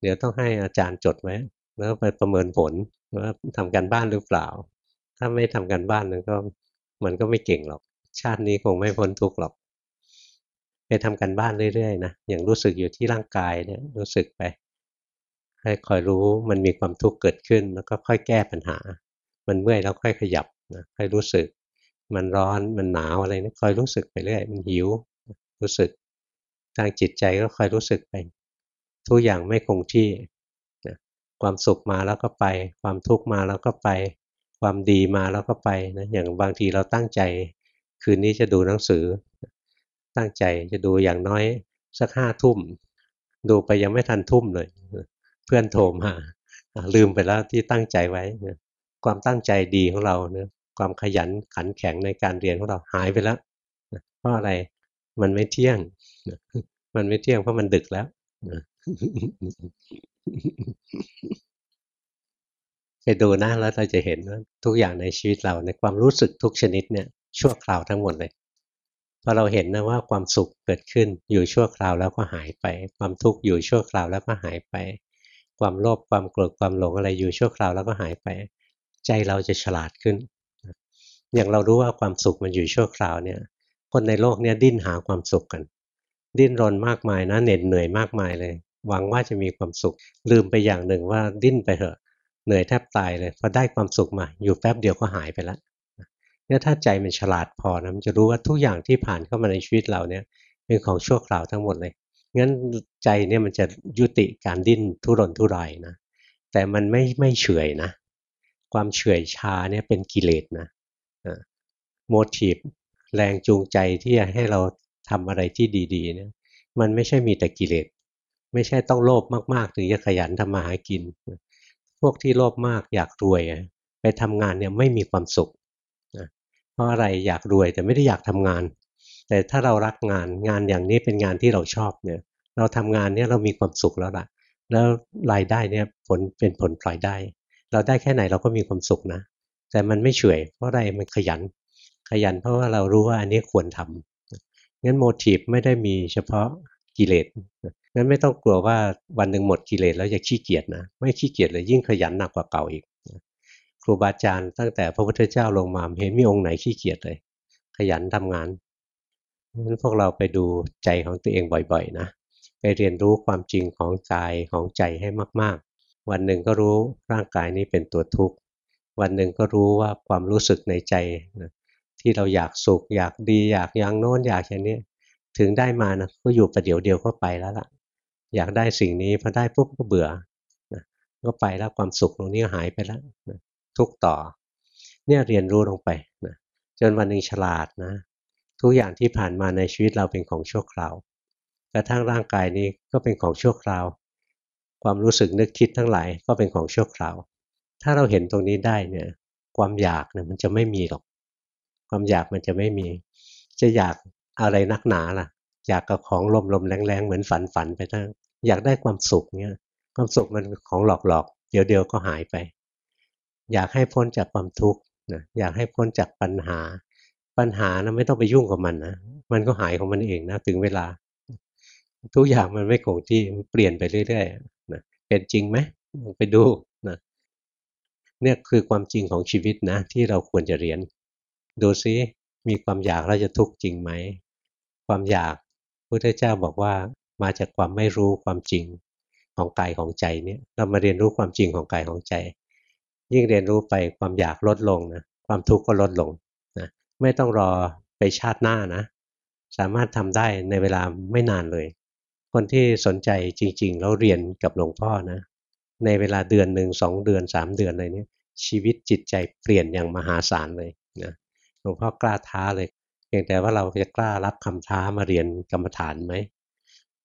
เดี๋ยวต้องให้อาจารย์จดไว้แล้วไปประเมินผลว่าทำการบ้านหรือเปล่า ถ้าไม่ทำการบ้านมันก็มันก็ไม่เก่งหรอก ชาตินี้คงไม่พ้นทุกข์หรอก ไปทำกันบ้านเรื่อยๆนะอย่างรู้สึกอยู่ที่ร่างกายเนี่ยรู้สึกไปให้คอยรู้มันมีความทุกข์เกิดขึ้น แล้วก็ค่อยแก้ปัญหา มันเมื่อยแล้วค่อยขยับนะค่อยรู้สึก มันร้อนมันหนาวอะไรนะคอยรู้สึกไปเรื่อยมันหิว รู้สึกทางจิตใจก็คอยรู้สึกไป ทุกอย่างไม่คงที่นะความสุขมาแล้วก็ไป ความทุกข์มาแล้วก็ไป ความดีมาแล้วก็ไปนะอย่างบางทีเราตั้งใจ คืนนี้จะดูหนังสือ ตั้งใจจะดูอย่างน้อยสักห้าทุ่ม ดูไปยังไม่ทันทุ่มเลย เพื่อนโทรมาลืมไปแล้วที่ตั้งใจไว้ ความตั้งใจดีของเราเนี่ยความขยันขันแข็งในการเรียนของเราหายไปแล้วเพราะอะไรมันไม่เที่ยง มันไม่เที่ยงเพราะมันดึกแล้วไปดูนะแล้วเราจะเห็นว่าทุกอย่างในชีวิตเราในความรู้สึกทุกชนิดเนี่ยชั่วคราวทั้งหมดเลย พอเราเห็นนะว่าความสุขเกิดขึ้นอยู่ชั่วคราวแล้วก็หายไป ความทุกข์อยู่ชั่วคราวแล้วก็หายไป ความโลภความโกรธความหลงอะไรอยู่ชั่วคราวแล้วก็หายไป ใจเราจะฉลาดขึ้น อย่างเรารู้ว่าความสุขมันอยู่ชั่วคราวเนี่ยคนในโลกเนี่ยดิ้นหาความสุขกัน ดิ้นรนมากมายนะเหน็ดเหนื่อยมากมายเลย หวังว่าจะมีความสุข ลืมไปอย่างหนึ่งว่าดิ้นไปเถอะ เหนื่อยแทบตายเลยพอได้ความสุขมา อยู่แป๊บเดียวก็หายไปแล้ว เนี่ยถ้าใจมันฉลาดพอนะมันจะรู้ว่าทุกอย่างที่ผ่านเข้ามาในชีวิตเราเนี่ยเป็นของชั่วคราวทั้งหมดเลยงั้นใจเนี่ยมันจะยุติการดิ้นทุรนทุรายนะแต่มันไม่ไม่เฉยนะ ความเฉยชาเนี่ยเป็นกิเลสนะโมทีฟแรงจูงใจที่จะให้เราทำอะไรที่ดีๆเนี่ยมันไม่ใช่มีแต่กิเลสไม่ใช่ต้องโลภมากๆถึงจะขยันทำมาหากิน พวกที่โลภมากอยากรวยไปทำงานเนี่ยไม่มีความสุข เพราะอะไรอยากรวยแต่ไม่ได้อยากทำงาน แต่ถ้าเรารักงานงานอย่างนี้เป็นงานที่เราชอบเนี่ยเราทำงานเนี่ยเรามีความสุขแล้วล่ะ แล้วรายได้เนี่ยผลเป็นผลปล่อยได้ เราได้แค่ไหนเราก็มีความสุขนะ แต่มันไม่เฉยเพราะอะไรมันขยัน ขยันเพราะว่าเรารู้ว่าอันนี้ควรทำงั้นโมทีฟไม่ได้มีเฉพาะกิเลสงั้นไม่ต้องกลัวว่าวันหนึ่งหมดกิเลสแล้วจะขี้เกียจนะ ไม่ขี้เกียจเลยยิ่งขยันหนักกว่าเก่าอีก ครูบาอาจารย์ตั้งแต่พระพุทธเจ้าลงมาเห็นมีองค์ไหนขี้เกียจเลย ขยันทำงานนั้นพวกเราไปดูใจของตัวเองบ่อยๆนะไปเรียนรู้ความจริงของกายของใจให้มากๆ วันหนึ่งก็รู้ร่างกายนี้เป็นตัวทุกข์ วันหนึ่งก็รู้ว่าความรู้สึกในใจนะที่เราอยากสุขอยากดีอยากอยังโน้นอยากอย่างนี้ถึงได้มานะก็อยู่ประเดี๋ยวเดียวก็ไปแล้วล่ะ อยากได้สิ่งนี้พอได้ปุ๊บก็เบื่อนะก็ไปแล้วความสุขตรงนี้หายไปแล้วนะ ทุกต่อ เนี่ยเรียนรู้ลงไปนะจนวันหนึ่งฉลาดนะทุกอย่างที่ผ่านมาในชีวิตเราเป็นของชั่วคราวกระทั่งร่างกายนี้ก็เป็นของชั่วคราว ความรู้สึกนึกคิดทั้งหลายก็เป็นของชั่วคราว ถ้าเราเห็นตรงนี้ได้เนี่ยความอยากเนี่ยมันจะไม่มีหรอก ความอยากมันจะไม่มี จะอยากอะไรนักหนาล่ะ อยากกับของลมๆแรงๆเหมือนฝันฝันไปทั้งอยากได้ความสุขเนี่ยความสุขมันของหลอกๆ เดี๋ยวเดียวก็หายไป อยากให้พ้นจากความทุกข์นะอยากให้พ้นจากปัญหา ปัญหานะไม่ต้องไปยุ่งกับมันนะมันก็หายของมันเองนะถึงเวลา ทุกอย่างมันไม่คงที่มันเปลี่ยนไปเรื่อยๆนะเป็นจริงไหมไปดูนะเนี่ยคือความจริงของชีวิตนะ ที่เราควรจะเรียน ดูซิมีความอยากเราจะทุกข์จริงไหมความอยากพระเจ้าบอกว่ามาจากความไม่รู้ความจริงของกายของใจเนี่ยเรามาเรียนรู้ความจริงของกายของใจ ยิ่งเรียนรู้ไปความอยากลดลงนะความทุกข์ก็ลดลงนะไม่ต้องรอไปชาติหน้านะ สามารถทำได้ในเวลาไม่นานเลย คนที่สนใจจริงๆ แล้วเรียนกับหลวงพ่อนะ ในเวลาเดือนหนึ่งสองเดือนสามเดือนอะไรนี้ชีวิตจิตใจเปลี่ยนอย่างมหาศาลเลยนะหลวงพ่อกล้าท้าเลยเพียงแต่ว่าเราจะกล้ารับคำท้ามาเรียนกรรมฐานไหม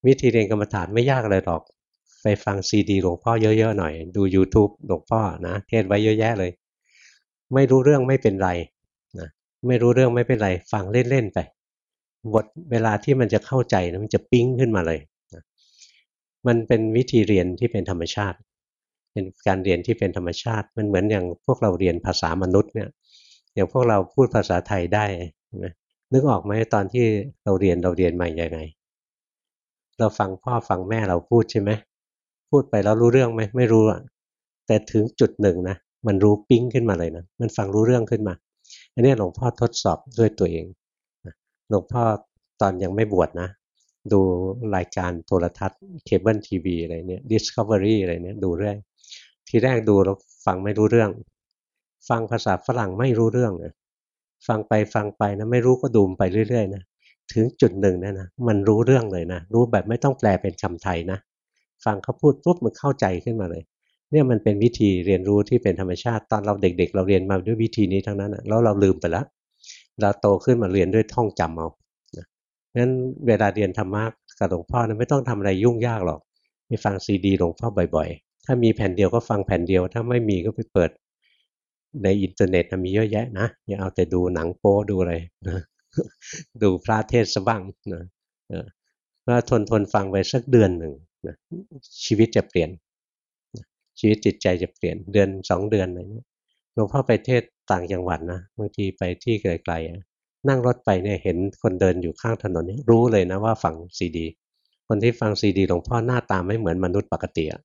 วิธีเรียนกรรมฐานไม่ยากเลยหรอก ไปฟังซีดีหลวงพ่อเยอะๆหน่อย ดู YouTube หลวงพ่อนะเทศไว้เยอะแยะเลย ไม่รู้เรื่องไม่เป็นไรนะไม่รู้เรื่องไม่เป็นไร ฟังเล่นๆไปบทเวลาที่มันจะเข้าใจนะมันจะปิ้งขึ้นมาเลยนะมันเป็นวิธีเรียนที่เป็นธรรมชาติ เป็นการเรียนที่เป็นธรรมชาติ มันเหมือนอย่างพวกเราเรียนภาษามนุษย์เนี่ยอย่างพวกเราพูดภาษาไทยได้นะนึกออกไหมตอนที่เราเรียนเราเรียนมาอย่างไง เราฟังพ่อฟังแม่เราพูดใช่ไหม พูดไปแล้วรู้เรื่องไหมไม่รู้อะแต่ถึงจุดหนึ่งนะมันรู้ปิ้งขึ้นมาเลยนะมันฟังรู้เรื่องขึ้นมา อันนี้หลวงพ่อทดสอบด้วยตัวเองหลวงพ่อตอนยังไม่บวชนะ ดูรายการโทรทัศน์เคเบิลทีวีอะไรเนี่ย Discovery อะไรเนี่ยดูเรื่อยทีแรกดูแล้วฟังไม่รู้เรื่อง ฟังภาษาฝรั่งไม่รู้เรื่องนะฟังไปฟังไปนะไม่รู้ก็ดูมไปเรื่อยๆนะถึงจุดหนึ่งนะนะมันรู้เรื่องเลยนะรู้แบบไม่ต้องแปลเป็นคำไทยนะ ฟังเขาพูดปุ๊บมันเข้าใจขึ้นมาเลย เนี่ยมันเป็นวิธีเรียนรู้ที่เป็นธรรมชาติ ตอนเราเด็ก ๆ เราเรียนมาด้วยวิธีนี้ทั้งนั้นแล้วเราลืมไปแล้วเราโตขึ้นมาเรียนด้วยท่องจำเอางั้นเวลาเรียนธรรมะกับหลวงพ่อนะไม่ต้องทำอะไรยุ่งยากหรอกไปฟังซีดีหลวงพ่อบ่อยๆ ถ้ามีแผ่นเดียวก็ฟังแผ่นเดียว ถ้าไม่มีก็ไปเปิด ในอินเทอร์เน็ตมีเยอะแยะนะอย่าเอาแต่ดูหนังโป๊ดูอะไรนะดูพระเทศบ้างนะว่าทนทนฟังไปสักเดือนหนึ่ง นะชีวิตจะเปลี่ยนชีวิตจิตใจจะเปลี่ยนเดือนสองเดือนอะไรเงี้ยหลวงพ่อไปเทศต่างจังหวัดนะบางทีไปที่ไกลๆนั่งรถไปเนี่ยเห็นคนเดินอยู่ข้างถนนนี้รู้เลยนะว่าฟังซีดี คนที่ฟังซีดีหลวงพ่อหน้าตาไม่เหมือนมนุษย์ปกติอะ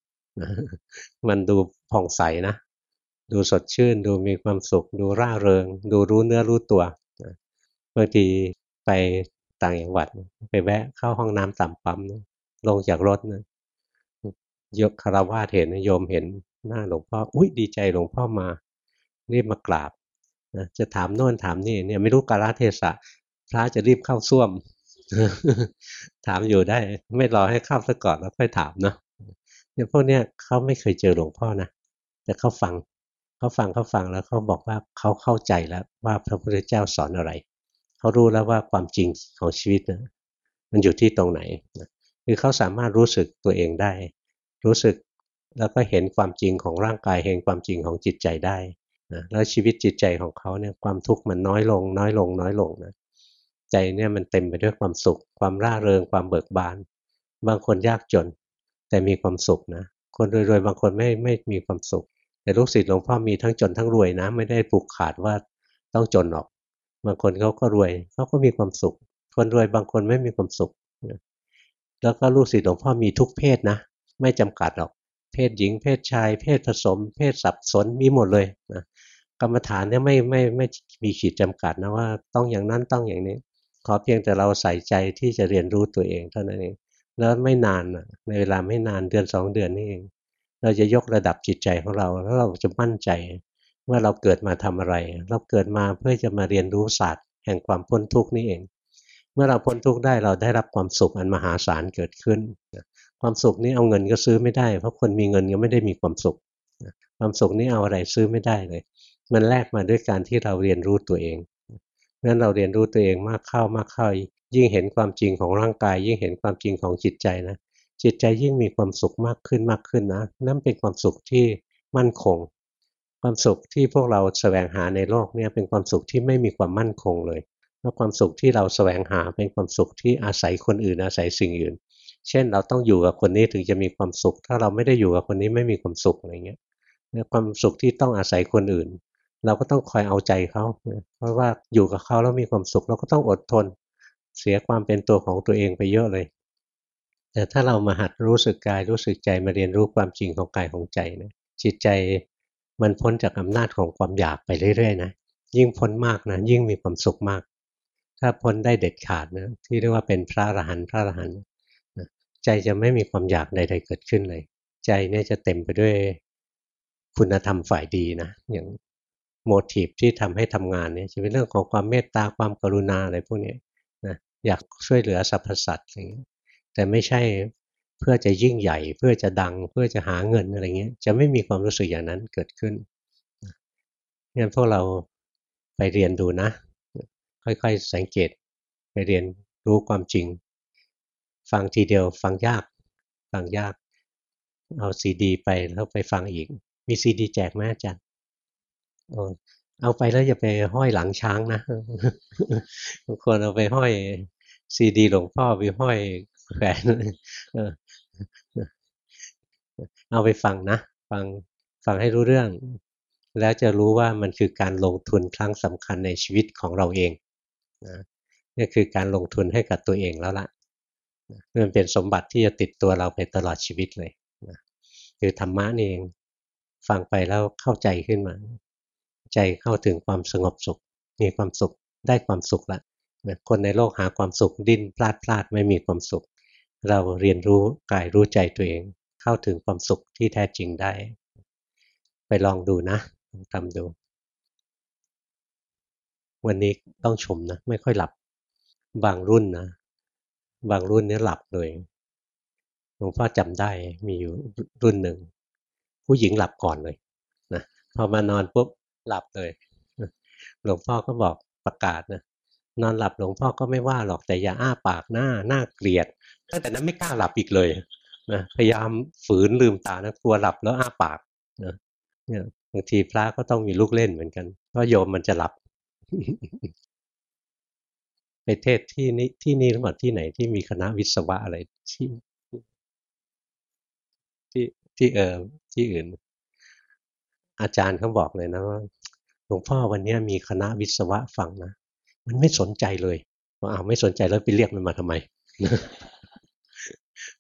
มันดูผ่องใสนะ ดูสดชื่น ดูมีความสุข ดูร่าเริง ดูรู้เนื้อรู้ตัวบางทีไปต่างจังหวัด ไปแวะเข้าห้องน้ำตามปั๊มลงจากรถนะ ยกคารวะเห็นโยมเห็นหน้าหลวงพ่ออุ้ยดีใจหลวงพ่อมา รีบมากราบนะจะถามโน่นถามนี่เนี่ยไม่รู้กาลเทศะพระจะรีบเข้าส้วม ถามอยู่ได้ ไม่รอให้เข้าซะก่อนแล้วค่อยถามเนาะเนี่ยพวกเนี้ยเขาไม่เคยเจอหลวงพ่อนะแต่เขาฟังเขาฟังเขาฟังแล้วเขาบอกว่าเขาเข้าใจแล้วว่าพระพุทธเจ้าสอนอะไรเขารู้แล้วว่าความจริงของชีวิตนะมันอยู่ที่ตรงไหนคือเขาสามารถรู้สึกตัวเองได้ รู้สึกแล้วก็เห็นความจริงของร่างกายเห็นความจริงของจิตใจได้นะแล้วชีวิตจิตใจของเขาเนี่ยความทุกข์มันน้อยลง น้อยลง น้อยลงนะใจเนี่ยมันเต็มไปด้วยความสุข ความร่าเริง ความเบิกบาน บางคนยากจน แต่มีความสุขนะคนรวยๆบางคนไม่ไม่มีความสุข แต่ลูกศิษย์หลวงพ่อมีทั้งจนทั้งรวยนะ ไม่ได้ผูกขาดว่าต้องจนหรอก บางคนเขาก็รวยเขาก็มีความสุข คนรวยบางคนไม่มีความสุข แล้วก็ลูกศิษย์หลวงพ่อมีทุกเพศนะ ไม่จำกัดหรอก เพศหญิง เพศชาย เพศผสม เพศสับสนมีหมดเลยนะกรรมฐานเนี่ยไม่ไม่ไม่มีขีดจำกัดนะว่าต้องอย่างนั้นต้องอย่างนี้ ขอเพียงแต่เราใส่ใจที่จะเรียนรู้ตัวเองเท่านั้นเองแล้วไม่นานในเวลาไม่นานเดือนสองเดือนนี่เอง เราจะยกระดับจิตใจของเราแล้วเราจะมั่นใจว่าเราเกิดมาทำอะไร เราเกิดมาเพื่อจะมาเรียนรู้ศาสตร์ แห่งความพ้นทุกข์นี่เอง เมื่อเราพ้นทุกข์ได้เราได้รับความสุขอันมหาศาลเกิดขึ้น ความสุขนี้เอาเงินก็ซื้อไม่ได้ เพราะคนมีเงินก็ไม่ได้มีความสุข ความสุขนี้เอาอะไรซื้อไม่ได้เลย มันแลกมาด้วยการที่เราเรียนรู้ตัวเองงั้นเราเรียนรู้ตัวเองมากเข้ามากเข้า ยิ่งเห็นความจริงของร่างกาย ยิ่งเห็นความจริงของจิตใจนะ จิตใจยิ่งมีความสุขมากขึ้นมากขึ้นนะนั่นเป็นความสุขที่มั่นคง ความสุขที่พวกเราแสวงหาในโลกเนี่ยเป็นความสุขที่ไม่มีความมั่นคงเลยเพราะความสุขที่เราแสวงหาเป็นความสุขที่อาศัยคนอื่นอาศัยสิ่งอื่น เช่นเราต้องอยู่กับคนนี้ถึงจะมีความสุข ถ้าเราไม่ได้อยู่กับคนนี้ไม่มีความสุขอะไรเงี้ยความสุขที่ต้องอาศัยคนอื่น เราก็ต้องคอยเอาใจเขาเพราะว่าอยู่กับเขาแล้วมีความสุขเราก็ต้องอดทน เสียความเป็นตัวของตัวเองไปเยอะเลย แต่ถ้าเรามาหัดรู้สึกกายรู้สึกใจมาเรียนรู้ความจริงของกายของใจนะจิตใจมันพ้นจากอำนาจของความอยากไปเรื่อยๆนะยิ่งพ้นมากนะยิ่งมีความสุขมาก ถ้าพ้นได้เด็ดขาดนะที่เรียกว่าเป็นพระอรหันต์พระอรหันต์ ใจจะไม่มีความอยากใดๆเกิดขึ้นเลย ใจเนี่ยจะเต็มไปด้วยคุณธรรมฝ่ายดีนะ อย่างโมทีฟที่ทำให้ทำงานเนี่ยจะเป็นเรื่องของความเมตตาความกรุณาอะไรพวกนี้นะอยากช่วยเหลือสรรพสัตว์อย่างเงี้ยแต่ไม่ใช่เพื่อจะยิ่งใหญ่ เพื่อจะดังเพื่อจะหาเงินอะไรเงี้ยจะไม่มีความรู้สึกอย่างนั้นเกิดขึ้นงั้นพวกเราไปเรียนดูนะ ค่อยๆสังเกตไปเรียนรู้ความจริง ฟังทีเดียวฟังยาก ฟังยาก เอาซีดี ไปแล้วไปฟังอีก มีซีดี แจกไหมอาจารย์เอาไปแล้วอย่าไปห้อยหลังช้างนะบางคนเอาไปห้อยซีดี หลวงพ่อไปห้อยแขวนเอาไปฟังนะ ฟังฟังให้รู้เรื่อง แล้วจะรู้ว่ามันคือการลงทุนครั้งสำคัญในชีวิตของเราเองนะนี่คือการลงทุนให้กับตัวเองแล้วล่ะ มันเป็นสมบัติที่จะติดตัวเราไปตลอดชีวิตเลยนะคือธรรมะนี่เองฟังไปแล้วเข้าใจขึ้นมา ใจเข้าถึงความสงบสุข มีความสุขได้ความสุขละคนในโลกหาความสุขดิ้นพลาดพลาดไม่มีความสุข เราเรียนรู้กายรู้ใจตัวเอง เข้าถึงความสุขที่แท้จริงได้ ไปลองดูนะทำดู วันนี้ต้องชมนะ ไม่ค่อยหลับบางรุ่นนะ บางรุ่นนี้หลับเลยหลวงพ่อจำได้มีอยู่รุ่นหนึ่ง ผู้หญิงหลับก่อนเลยนะพอมานอนปุ๊บหลับเลยหลวงพ่อก็บอกประกาศนะนอนหลับหลวงพ่อก็ไม่ว่าหรอกแต่อย่าอ้าปากหน้าหน้าเกลียดตั้งแต่นั้นไม่กล้าหลับอีกเลยนะพยายามฝืนลืมตานะกลัวหลับแล้วอ้าปากนะเนี่ยบางทีพระก็ต้องมีลูกเล่นเหมือนกันเพราะโยมมันจะหลับ ไปเทศที่นี่ที่นี่หรือเปล่าที่ไหนที่มีคณะวิศวะอะไรที่ที่ที่เออที่อื่น อาจารย์เขาบอกเลยนะว่าหลวงพ่อวันนี้มีคณะวิศวะฟังนะมันไม่สนใจเลยว่าอ้าวไม่สนใจแล้วไปเรียกมันมาทำไม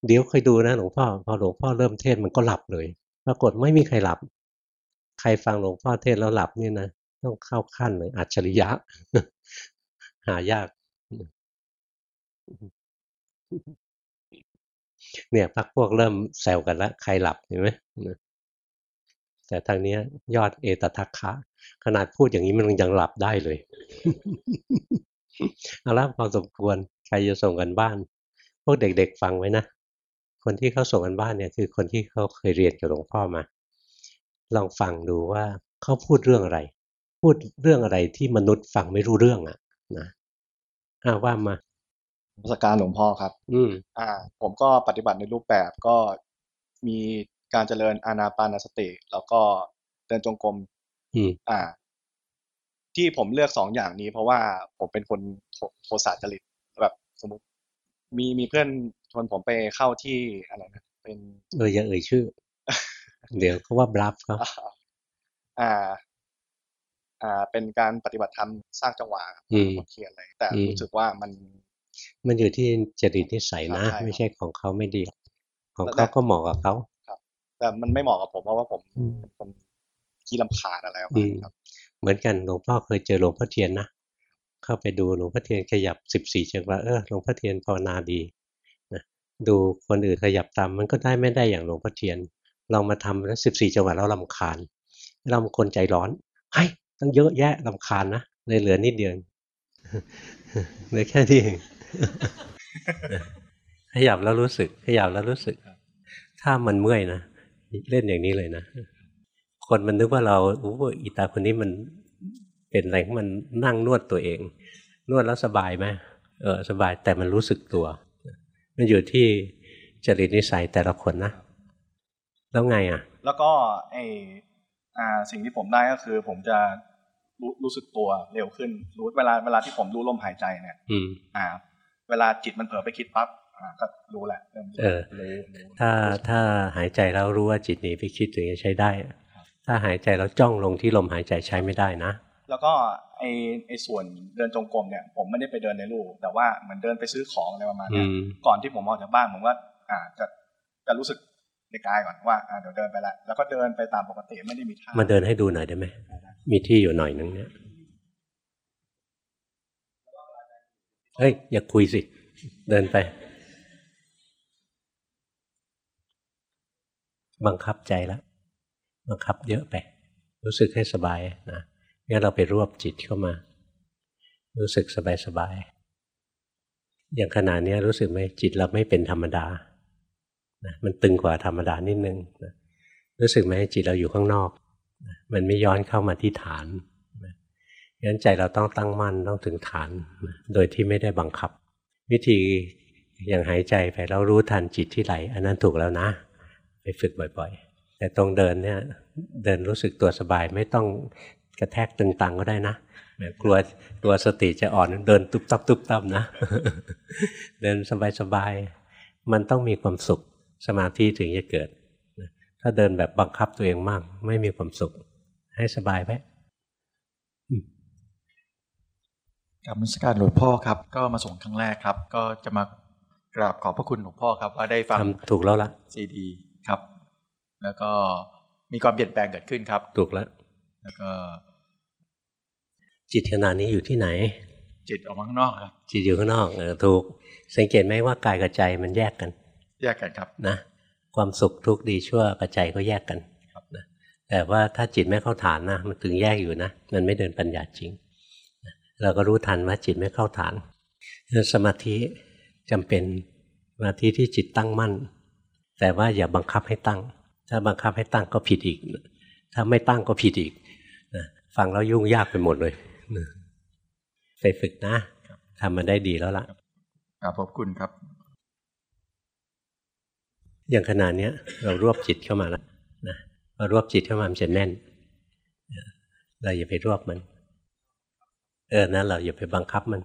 เดี๋ยวค่อยดูนะหลวงพ่อพอหลวงพ่อเริ่มเทศมันก็หลับเลย ปรากฏไม่มีใครหลับ ใครฟังหลวงพ่อเทศแล้วหลับนี่นะต้องเข้าขั้นเลยอัจฉริยะ หายาก เนี่ยพักพวกเริ่มแซวกันล้วใครหลับเห็นไหมแต่ทางนี้ยอดเอตทัคคะขนาดพูดอย่างนี้มันยังหลับได้เลยเอาละพอสมควรใครจะส่งกันบ้าน พวกเด็กๆฟังไว้นะ คนที่เขาส่งกันบ้านเนี่ยคือคนที่เขาเคยเรียนกับหลวงพ่อมา ลองฟังดูว่าเขาพูดเรื่องอะไร พูดเรื่องอะไรที่มนุษย์ฟังไม่รู้เรื่องอะนะอ้าว่ามา สการหลวงพ่อครับ อืมอ่า ผมก็ปฏิบัติในรูปแบบก็มีการเจริญอานาปานสติ แล้วก็เดินจงกรมอืมอ่า ที่ผมเลือกสองอย่างนี้ เพราะว่าผมเป็นคนโทสะจริตแบบสมมติมีมีเพื่อนชวนผมไปเข้าที่อะไรนะเป็น เอออย่าเอ่ยชื่อ เดี๋ยวเขาว่าบลัฟเขาอ่า อ่า เป็นการปฏิบัติธรรมสร้างจังหวะเขียนอะไรแต่รู้สึกว่ามัน มันอยู่ที่จริตนิสัยนะ ไม่ใช่ของเขาไม่ดี ของเขาก็เหมาะกับเขาครับแต่มันไม่เหมาะกับผมเพราะว่าผมเป็นคนขี้ลำคาญอะไรประมาณนี้ครับ เหมือนกันหลวงพ่อเคยเจอหลวงพ่อเทียนนะเข้าไปดูหลวงพ่อเทียนขยับสิบสี่จังหวะเออหลวงพ่อเทียนภาวนาดีนะดูคนอื่นขยับตามมันก็ได้ไม่ได้อย่างหลวงพ่อเทียนลองมาทำแล้วสิบสี่จังหวะแล้วลำคาญเราคนใจร้อนไอ้ตั้งเยอะแยะลำคาญนะเลยเหลือนิดเดียวเหลือแค่ที่ ขยับแล้วรู้สึก ขยับแล้วรู้สึก ถ้ามันเมื่อยนะเล่นอย่างนี้เลยนะ คนมันนึกว่าเราโอ้อีตาคนนี้มันเป็นอะไรมันนั่งนวดตัวเอง นวดแล้วสบายไหมเออสบายแต่มันรู้สึกตัว มันอยู่ที่จริตนิสัยแต่ละคนนะ แล้วไงอะ แล้วก็ไออ่าสิ่งที่ผมได้ก็คือ ผมจะรู้รู้สึกตัวเร็วขึ้น รู้เวลาเวลาที่ผมรู้ลมหายใจเนี่ย อืม อ่า เวลาจิตมันเผลอไปคิดปั๊บก็รู้แหละเออถ้าถ้าหายใจแล้วรู้ว่าจิตหนีไปคิดถึงจะใช้ได้ ถ้าหายใจแล้วจ้องลงที่ลมหายใจใช้ไม่ได้นะ แล้วก็ไอไอส่วนเดินจงกรมเนี่ย ผมไม่ได้ไปเดินในรูแต่ว่าเหมือนเดินไปซื้อของอะไรประมาณนี้ก่อนที่ผมออกจากบ้านผมว่าอ่าจะจะรู้สึกในกายก่อนว่าอ่าเดี๋ยวเดินไปละแล้วก็เดินไปตามปกติไม่ได้มีท่ามาเดินให้ดูหน่อยได้ไหมมีที่อยู่หน่อยนึงเนี่ย เฮ้ย อย่าคุยสิ เดินไป บังคับใจแล้วบังคับเยอะไป รู้สึกให้สบายนะงั้นเราไปรวบจิตเข้ามา รู้สึกสบายสบายอย่างขนาดนี้รู้สึกไหมจิตเราไม่เป็นธรรมดานะมันตึงกว่าธรรมดานิดนึงนะรู้สึกไหมจิตเราอยู่ข้างนอกนะมันไม่ย้อนเข้ามาที่ฐาน งั้นใจเราต้องตั้งมั่นต้องถึงฐาน โดยที่ไม่ได้บังคับ วิธีอย่างหายใจไปแล้วรู้ทันจิตที่ไหล อันนั้นถูกแล้วนะ ไปฝึกบ่อย ๆ แต่ตรงเดินเนี่ยเดินรู้สึกตัวสบายไม่ต้องกระแทกตึงตังก็ได้นะกลัวกลัวสติจะอ่อนเดินตุบตับตุบตับนะ เดินสบายๆมันต้องมีความสุขสมาธิถึงจะเกิด ถ้าเดินแบบบังคับตัวเองมาก ไม่มีความสุข ให้สบายไป กับมิสการหลวงพ่อครับ ก็มาส่งครั้งแรกครับ ก็จะมากราบขอบพระคุณหลวงพ่อครับ ว่าได้ฟังถูกแล้วล่ะซีดีครับ แล้วก็มีความเปลี่ยนแปลงเกิดขึ้นครับ ถูกแล้ว แล้วก็ จิตขณะนี้อยู่ที่ไหน จิตออกมาข้างนอกครับ จิตอยู่ข้างนอกเออถูก สังเกตไหมว่ากายกับใจมันแยกกัน แยกกันครับนะความสุขทุกข์ดีชั่วกับใจก็แยกกันครับนะแต่ว่าถ้าจิตไม่เข้าฐานนะมันถึงแยกอยู่นะ มันไม่เดินปัญญาจริง เราก็รู้ทันว่าจิตไม่เข้าฐานสมาธิจำเป็นสมาธิที่จิตตั้งมั่น แต่ว่าอย่าบังคับให้ตั้ง ถ้าบังคับให้ตั้งก็ผิดอีก ถ้าไม่ตั้งก็ผิดอีกนะฟังแล้วยุ่งยากไปหมดเลยไปฝึกนะทำมันได้ดีแล้วล่ะขอบคุณครับ อย่างขนาดนี้เรารวบจิตเข้ามาแล้วนะพอรวบจิตเข้ามามันจะแน่นเราอย่าไปรวบมัน เออนะเราอย่าไปบังคับมัน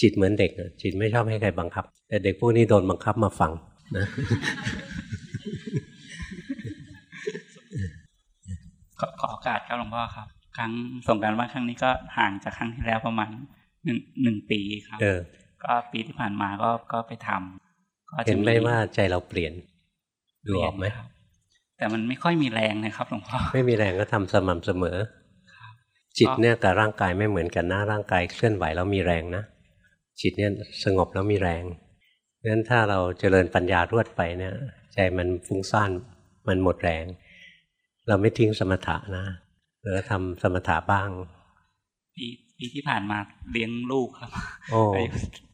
จิตเหมือนเด็กจิตไม่ชอบให้ใครบังคับ แต่เด็กพวกนี้โดนบังคับมาฟังนะขอโอกาสครับหลวงพ่อครับ ครั้งส่งการว่าครั้งนี้ก็ห่างจากครั้งที่แล้วประมาณหนึ่งหนึ่งปีครับเออก็ปีที่ผ่านมาก็ก็ไปทำเห็นไหมว่าใจเราเปลี่ยนดูออกไหมแต่มันไม่ค่อยมีแรงนะครับหลวงพ่อไม่มีแรงก็ทำสม่ำเสมอ จิตเนี่ยกับร่างกายไม่เหมือนกันนะร่างกายเคลื่อนไหวแล้วมีแรงนะจิตเนี่ยสงบแล้วมีแรงเพราะฉะนั้นถ้าเราเจริญปัญญารวดไปเนี่ยใจมันฟุ้งซ่านมันหมดแรง เราไม่ทิ้งสมถะนะหรือทำสมถะบ้าง ปีปีที่ผ่านมาเลี้ยงลูกครับ โอ้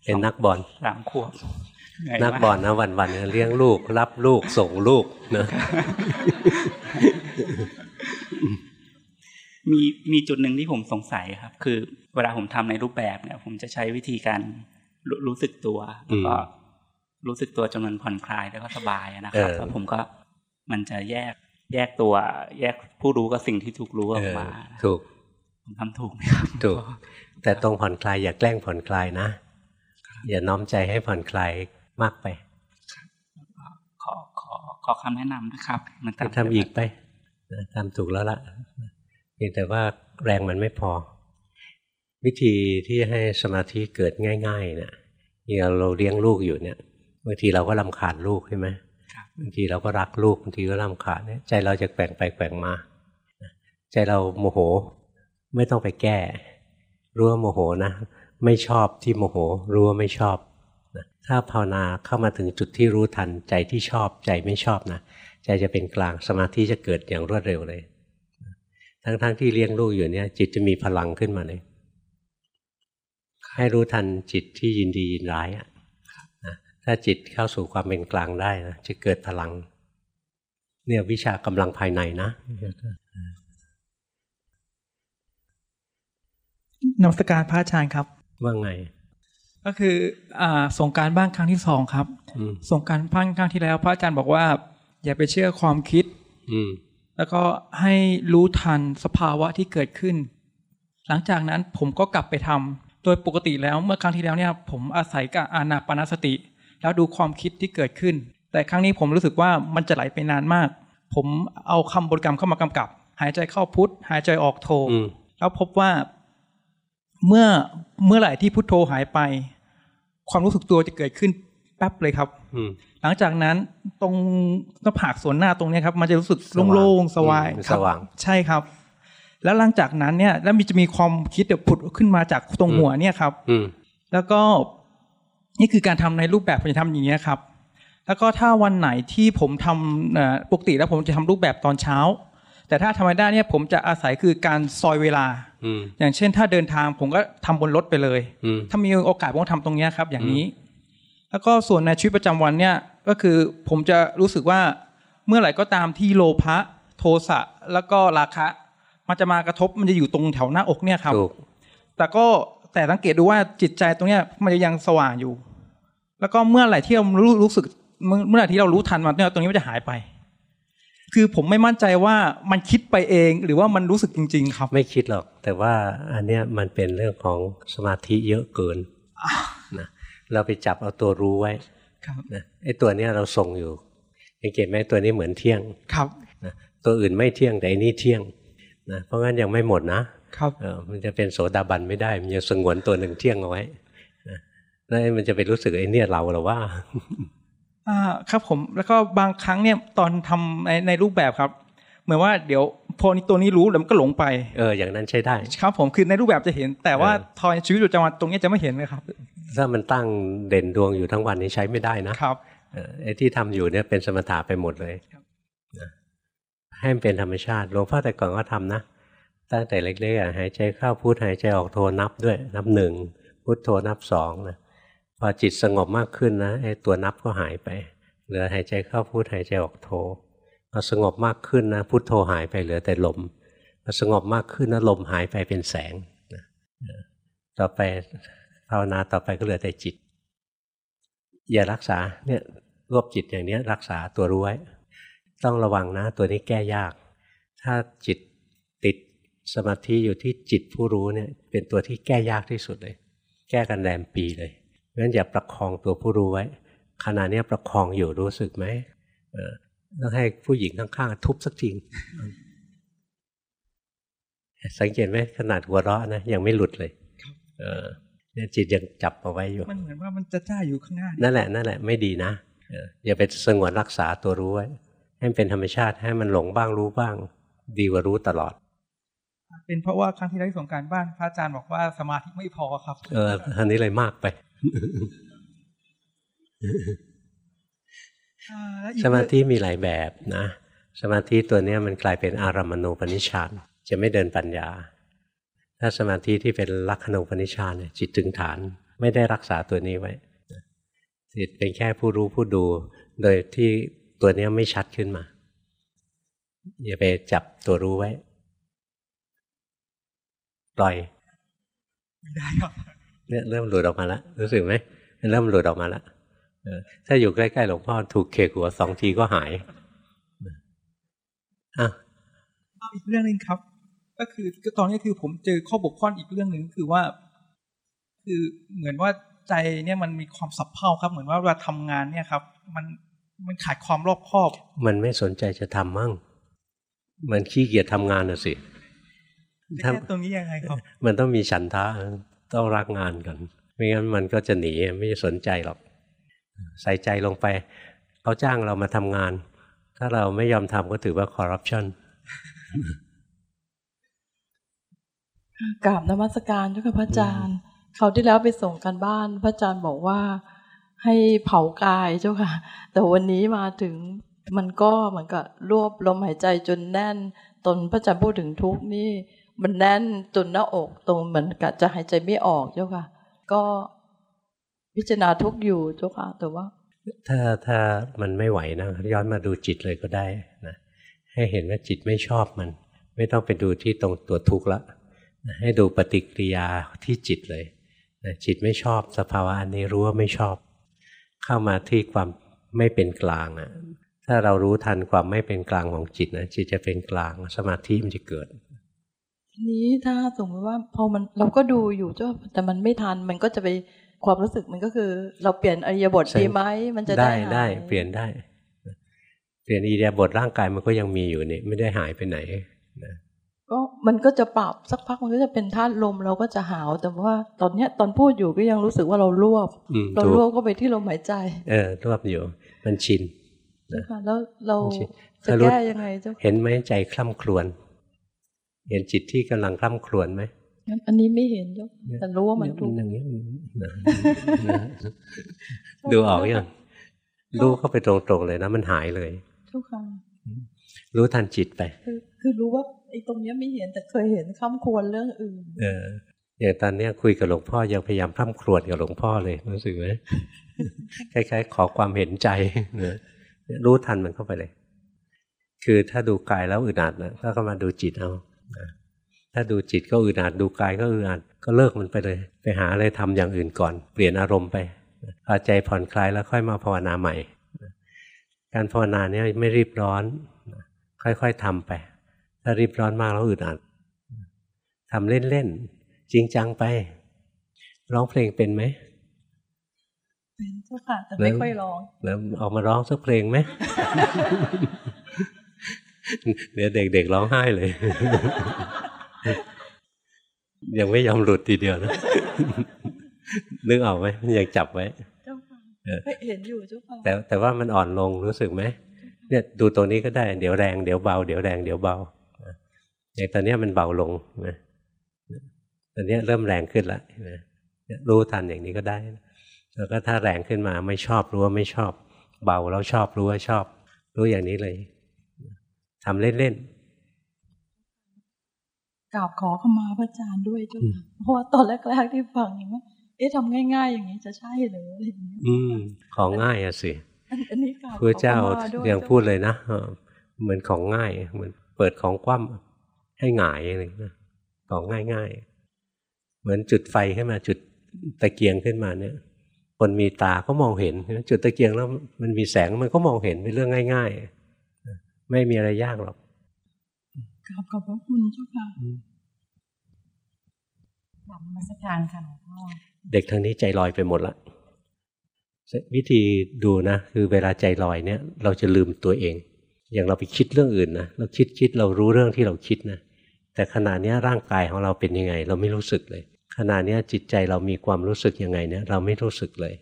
เป็นนักบอลสามขวบนักบอลนะวันวันเลี้ยงลูก รับลูกส่งลูกเนะ มีมีจุดหนึ่งที่ผมสงสัยครับ คือเวลาผมทำในรูปแบบเนี่ย ผมจะใช้วิธีการรู้สึกตัวแล้วก็รู้สึกตัวจนมันผ่อนคลายแล้วก็สบายนะครับแล้วผมก็มันจะแยกแยกตัว แยกผู้รู้กับสิ่งที่ถูกรู้ออกมา ถูกผมทำถูกไหมครับถูก แต่ตรงผ่อนคลายอย่าแกล้งผ่อนคลายนะ อย่าน้อมใจให้ผ่อนคลายมากไป ขอขอขอคำแนะนำนะครับ มันทำอีกไปทำถูกแล้วล่ะ เพียงแต่ว่าแรงมันไม่พอ วิธีที่ให้สมาธิเกิดง่ายๆเนี่ยอย่างเราเลี้ยงลูกอยู่เนี่ยบางทีเราก็ลำขาดลูกใช่ไหมบางทีเราก็รักลูกบางทีก็ลำขาดเนี่ยใจเราจะแกว่งไปแกว่งมา ใจเราโมโหไม่ต้องไปแก้รู้ว่าโมโหนะไม่ชอบที่โมโหรู้ว่าไม่ชอบถ้าภาวนาเข้ามาถึงจุดที่รู้ทันใจที่ชอบใจไม่ชอบนะใจจะเป็นกลางสมาธิจะเกิดอย่างรวดเร็วเลย ทั้งๆทที่เลี้ยงลูกอยู่เนี่ย จิตจะมีพลังขึ้นมาเลยให้รู้ทันจิตที่ยินดียินร้ายอะถ้าจิตเข้าสู่ความเป็นกลางได้นะจะเกิดพลัง เนี่ยวิชากำลังภายในนะนมัสการพระอาจารย์ครับ ว่าไง ก็คืออ่าส่งการบ้านครั้งที่สองครับ ส่งการบ้านครั้งที่แล้ว พระอาจารย์บอกว่า อย่าไปเชื่อความคิด อื แล้วก็ให้รู้ทันสภาวะที่เกิดขึ้น หลังจากนั้นผมก็กลับไปทำโดยปกติแล้วเมื่อครั้งที่แล้วเนี่ยผมอาศัยกับอานาปนสติ แล้วดูความคิดที่เกิดขึ้น แต่ครั้งนี้ผมรู้สึกว่ามันจะไหลไปนานมาก ผมเอาคำบริกรรมเข้ามากำกับ หายใจเข้าพุทธหายใจออกโทแล้วพบว่าเมื่อเมื่อไหร่ที่พุทโธหายไป ความรู้สึกตัวจะเกิดขึ้นแป๊บเลยครับ หลังจากนั้นตรงหน้าผากส่วนหน้าตรงนี้ครับ มันจะรู้สึกโล่งๆสว่างสว่างใช่ครับ แล้วหลังจากนั้นเนี่ย แล้วมีจะมีความคิดเดี๋ยวผุดขึ้นมาจากตรงหัวเนี่ยครับแล้วก็นี่คือการทำในรูปแบบผมจะทำอย่างนี้ครับ แล้วก็ถ้าวันไหนที่ผมทำปกติแล้วผมจะทำรูปแบบตอนเช้า แต่ถ้าธรรมดาเนี่ย ผมจะอาศัยคือการซอยเวลาอย่างเช่น ถ้าเดินทางผมก็ทำบนรถไปเลย ถ้ามีโอกาสผมก็ทำตรงนี้ครับ อย่างนี้ แล้วก็ส่วนในชีวิตประจำวันเนี่ยก็คือผมจะรู้สึกว่าเมื่อไหร่ก็ตามที่โลภะโทสะแล้วก็ราคะ มันจะมากระทบมันจะอยู่ตรงแถวหน้าอกเนี่ยครับแต่ก็แต่สังเกตดูว่าจิตใจตรงเนี้ยมันจะยังสว่างอยู่ แล้วก็เมื่อไหร่ที่เรารู้รู้สึกเมื่อไหร่ที่เรารู้ทันมันเนี่ยตรงนี้มันจะหายไป คือผมไม่มั่นใจว่ามันคิดไปเองหรือว่ามันรู้สึกจริง ๆ ครับ ไม่คิดหรอก แต่ว่าอันเนี้ยมันเป็นเรื่องของสมาธิเยอะเกินนะ เราไปจับเอาตัวรู้ไว้นะไอ้ตัวเนี้ยเราส่งอยู่สังเกตไหมตัวนี้เหมือนเที่ยงครับนะตัวอื่นไม่เที่ยงแต่อันนี้เที่ยงนะเพราะงั้นยังไม่หมดนะครับเออมันจะเป็นโสดาบันไม่ได้ มันจะสงวนตัวหนึ่งเที่ยงเอาไว้นะแล้วมันจะไปรู้สึกไอ้นี่เราหรือว่า อ่าครับผมแล้วก็บางครั้งเนี่ยตอนทำในในรูปแบบครับ เหมือนว่าเดี๋ยวพอนี้ตัวนี้รู้แล้วมันก็หลงไปเอออย่างนั้นใช้ได้ ครับผมคือในรูปแบบจะเห็น แต่ว่าทอยชีวิตประจำวันตรงนี้จะไม่เห็นเลยครับ ถ้ามันตั้งเด่นดวงอยู่ทั้งวันนี้ใช้ไม่ได้นะครับไอ้ที่ทำอยู่เนี่ยเป็นสมถะไปหมดเลยให้มันเป็นธรรมชาติหลวงพ่อแต่ก่อนก็ทำนะตั้งแต่เล็กๆหายใจเข้าพุทหายใจออกโทนับด้วย นับหนึ่งพุทโทนับสองนะพอจิตสงบมากขึ้นนะไอ้ตัวนับก็หายไปเหลือหายใจเข้าพุทหายใจออกโทพ ออสงบมากขึ้นนะพุทโธหายไปเหลือแต่ลมพอสงบมากขึ้นนะลมหายไปเป็นแสงนะต่อไปภาวนาต่อไปก็เหลือแต่จิต อย่ารักษาเนี่ยรวบจิตอย่างนี้รักษาตัวรู้ไว้ ต้องระวังนะ ตัวนี้แก้ยาก ถ้าจิตติดสมาธิอยู่ที่จิตผู้รู้เนี่ยเป็นตัวที่แก้ยากที่สุดเลย แก้กันแรมปีเลยเพราะฉะนั้นอย่าประคองตัวผู้รู้ไว้ขณะนี้ประคองอยู่รู้สึกไหม ต้องให้ผู้หญิงข้างๆทุบสักทีสังเกตไหมขนาดหัวเราะนะยังไม่หลุดเลยเออเนี่ยจิตยังจับเอาไว้อยู่ มันเหมือนว่ามันจะจ้าอยู่ข้างหน้า นั่นแหละนั่นแหละไม่ดีนะอย่าไปสงวนรักษาตัวรู้ไว้ให้มันเป็นธรรมชาติให้มันหลงบ้างรู้บ้าง ดีกว่ารู้ตลอด เป็นเพราะว่าครั้งที่แล้วส่งการบ้านพระอาจารย์บอกว่าสมาธิไม่พอครับ เอออันนี้เลยมากไป สมาธิมีหลายแบบนะ สมาธิตัวนี้มันกลายเป็นอารามณูปนิชฌานจะไม่เดินปัญญา ถ้าสมาธิที่เป็นลักขณูปนิชฌานเนี่ยจิตถึงฐานไม่ได้รักษาตัวนี้ไว้จิตเป็นแค่ผู้รู้ผู้ดู โดยที่ตัวนี้ไม่ชัดขึ้นมา อย่าไปจับตัวรู้ไว้ ปล่อยไม่ได้ครับเนี่ยเริ่มหลุดออกมาแล้วรู้สึกไหมเริ่มหลุดออกมาแล้ว ถ้าอยู่ใกล้ๆหลวงพ่อถูกเคหัวสองทีก็หายอะอีกเรื่องหนึ่งครับ ก็คือตอนนี้คือผมเจอข้อบกพร่องอีกเรื่องหนึ่งคือว่า คือเหมือนว่าใจเนี่ยมันมีความสับเพร่าครับ เหมือนว่าเวลาทำงานเนี่ยครับ มันมันขาดความรอบคอบ มันไม่สนใจจะทำมั่ง มันขี้เกียจทำงานน่ะสิแค่ตรงนี้ยังไงครับ มันต้องมีฉันทะต้องรักงานก่อนไม่งั้นมันก็จะหนีไม่สนใจหรอก ใส่ใจลงไปเขาจ้างเรามาทำงาน ถ้าเราไม่ยอมทำก็ถือว่าคอร์รัปชันกราบนมัสการเจ้าค่ะพระอาจารย์เขาวที่แล้วไปส่งกันบ้าน พระอาจารย์บอกว่าให้เผากายเจ้าค่ะ แต่วันนี้มาถึงมันก็เหมือนกับรวบลมหายใจจนแน่น ตนพระอาจารย์พูดถึงทุกนี่มันแน่นจนหน้าอกตรงเหมือนกับจะหายใจไม่ออกเจ้าค่ะ ก็ พิจารณาทุกอยู่เจ้าค่ะแต่ว่า ถ้าถ้ามันไม่ไหวนะย้อนมาดูจิตเลยก็ได้นะให้เห็นว่าจิตไม่ชอบมัน ไม่ต้องไปดูที่ตรงตัวทุกข์ละให้ดูปฏิกิริยาที่จิตเลยนะจิตไม่ชอบสภาวะอันนี้รู้ว่าไม่ชอบ เข้ามาที่ความไม่เป็นกลางอะถ้าเรารู้ทันความไม่เป็นกลางของจิตนะจิตจะเป็นกลางสมาธิมันจะเกิดทีนี้ถ้าสมมติว่าพอมันเราก็ดูอยู่เจ้าแต่มันไม่ทันมันก็จะไป ความรู้สึกมันก็คือ เราเปลี่ยนอริยบทดีไหมมันจะได้ได้เปลี่ยนได้ เปลี่ยนอิริยาบถร่างกายมันก็ยังมีอยู่นี่ไม่ได้หายไปไหนนะก็มันก็จะปรับสักพักมันก็จะเป็นธาตุลมเราก็จะหาว แต่ว่าตอนเนี้ยตอนพูดอยู่ก็ยังรู้สึกว่าเรารวบเรารวบก็ไปที่ลมหายใจ เออรวบอยู่ มันชินนะคะแล้วเราจะแก้ยังไงเจ้าเห็นไหมใจคล่ำครวญเห็นจิตที่กำลังคล่ำครวญไหมงั้น อันนี้ไม่เห็นเจ้าแต่รู้ว่ามันทุกข์อย่างนี้ดูออกยังรู้เข้าไปตรงๆเลยนะมันหายเลยทุกครั้งรู้ทันจิตไป คือคือรู้ว่าไอ้ตรงเนี้ยไม่เห็นแต่เคยเห็นข้ามควรเรื่องอื่น เอออย่างตอนเนี้ยคุยกับหลวงพ่อยังพยายามพร่ำครวญกับหลวงพ่อเลยรู้สึกไหมคล้ายๆ ขอความเห็นใจนะรู้ทันมันเข้าไปเลย คือถ้าดูกายแล้วอึดอัดนะก็มาดูจิตเอา ถ้าดูจิตก็อึดอัดดูกายก็อึดอัดก็เลิกมันไปเลย ไปหาอะไรทำอย่างอื่นก่อน เปลี่ยนอารมณ์ไปพอใจผ่อนคลายแล้วค่อยมาภาวนาใหม่ การภาวนาเนี่ยไม่รีบร้อน ค่อยๆทำไป ถ้ารีบร้อนมากแล้วอึดอัดทำเล่นๆจริงจังไป ร้องเพลงเป็นไหมเป็นเจ้าค่ะแต่ไม่ค่อยร้องแล้วออกมาร้องสักเพลงไหมเดี๋ยวเด็กๆร้องไห้เลย ยังไม่ยอมหลุดทีเดียวนะนึกออกไหมมันยังจับไว้เจ้าค่ะเห็นอยู่เจ้าค่ะแต่แต่ว่ามันอ่อนลงรู้สึกไหมเนี่ยดูตรงนี้ก็ได้เดี๋ยวแรงเดี๋ยวเบาเดี๋ยวแรงเดี๋ยวเบาอย่างตอนนี้มันเบาลงนะตอนนี้เริ่มแรงขึ้นแล้วนะรู้ทันอย่างนี้ก็ได้ แล้วก็ถ้าแรงขึ้นมาไม่ชอบรู้ว่าไม่ชอบ เบาแล้วชอบรู้ว่าชอบ รู้อย่างนี้เลยทำเล่น กราบขอขมาพระอาจารย์ด้วยเจ้าค่ะเพราะว่าตอนแรกๆที่ฟังอย่างว่าเอ๊ะทำง่ายๆ อย่างนี้จะใช่หรืออะไรอย่างเงี้ยๆอืมของง่ายอะสิอันอันนี้กราบพระเจ้าขอขมด้วยยังพูดเลยนะเหมือนของง่ายเหมือนเปิดของคว่ำให้หงายอะไรนะของง่ายๆ เหมือนจุดไฟขึ้นมาจุดตะเกียงขึ้นมาเนี่ยคนมีตาก็มองเห็น จุดตะเกียงแล้วมันมีแสงมันก็มองเห็นเป็นเรื่องง่าย ๆ ไม่มีอะไรยากหรอก ขอบขอบพระคุณเจ้าค่ะกลับมาสักการค่ะหลวงพ่อเด็กทางนี้ใจลอยไปหมดละวิธีดูนะ คือเวลาใจลอยเนี่ย เราจะลืมตัวเอง อย่างเราไปคิดเรื่องอื่นนะเราคิดคิดเรารู้เรื่องที่เราคิดนะแต่ขณะนี้ร่างกายของเราเป็นยังไง เราไม่รู้สึกเลย ขณะนี้จิตใจเรามีความรู้สึกยังไงเนี่ยเราไม่รู้สึกเลย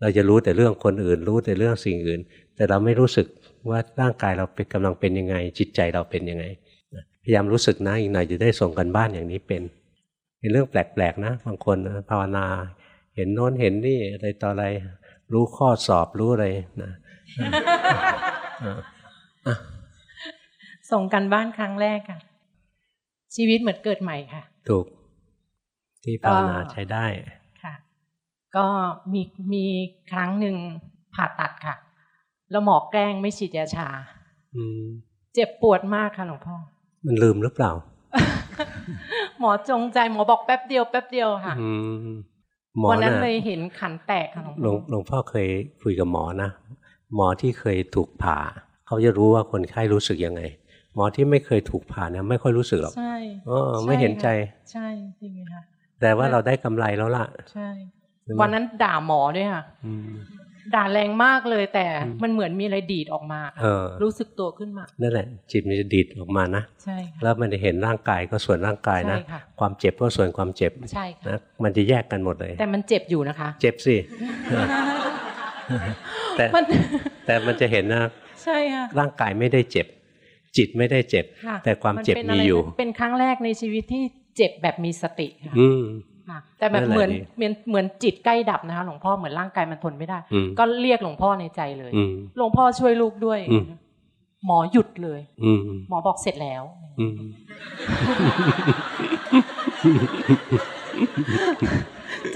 เราจะรู้แต่เรื่องคนอื่น รู้แต่เรื่องสิ่งอื่น แต่เราไม่รู้สึกว่าร่างกายเราเป็นกำลังเป็นยังไง จิตใจเราเป็นยังไงพ ยายามรู้สึกนะอีกหน่อยจะได้ส่งกันบ้านอย่างนี้เป็น เป็นเรื่องแปลกๆนะบางคนภาวนา เห็นโน้นเห็นนี่อะไรต่ออะไร รู้ข้อสอบรู้อะไรนะส่งกันบ้านครั้งแรกค่ะ ชีวิตเหมือนเกิดใหม่ค่ะ ถูก ที่ภาวนาใช้ได้ค่ะ ก็มีมีครั้งหนึ่งผ่าตัดค่ะ แล้วหมอแกล้งไม่ฉีดยาชาเจ็บปวดมากค่ะหลวงพ่อ มันลืมหรือเปล่า หมอจงใจหมอบอกแป๊บเดียวแป๊บเดียวค่ะวันนั้นเลยเห็นขันแตกค่ะหลวงหลวงพ่อเคยคุยกับหมอนะหมอที่เคยถูกผ่า เขาจะรู้ว่าคนไข้รู้สึกยังไง หมอที่ไม่เคยถูกผ่าเนี่ยไม่ค่อยรู้สึกหรอกใช่อไม่เห็นใจ ใช่จริงค่ะแต่ว่าเราได้กำไรแล้วล่ะ ใช่ วันนั้นด่าหมอด้วยค่ะ ด่าแรงมากเลยแต่มันเหมือนมีอะไรดีดออกมารู้สึกตัวขึ้นมา นั่นแหละจิตมันจะดีดออกมานะใช่แล้วมันจะเห็นร่างกายก็ส่วนร่างกายนะความเจ็บก็ส่วนความเจ็บใช่นะมันจะแยกกันหมดเลย แต่มันเจ็บอยู่นะคะ เจ็บสิแต่แต่มันจะเห็นนะใช่ค่ะร่างกายไม่ได้เจ็บ จิตไม่ได้เจ็บ แต่ความเจ็บมีอยู่ เป็นครั้งแรกในชีวิตที่เจ็บแบบมีสติค่ะ แต่แบบเหมือนเหมือนเหมือนจิตใกล้ดับนะคะหลวงพ่อเหมือนร่างกายมันทนไม่ได้ ก็เรียกหลวงพ่อในใจเลยหลวงพ่อช่วยลูกด้วย หมอหยุดเลยหมอบอกเสร็จแล้ว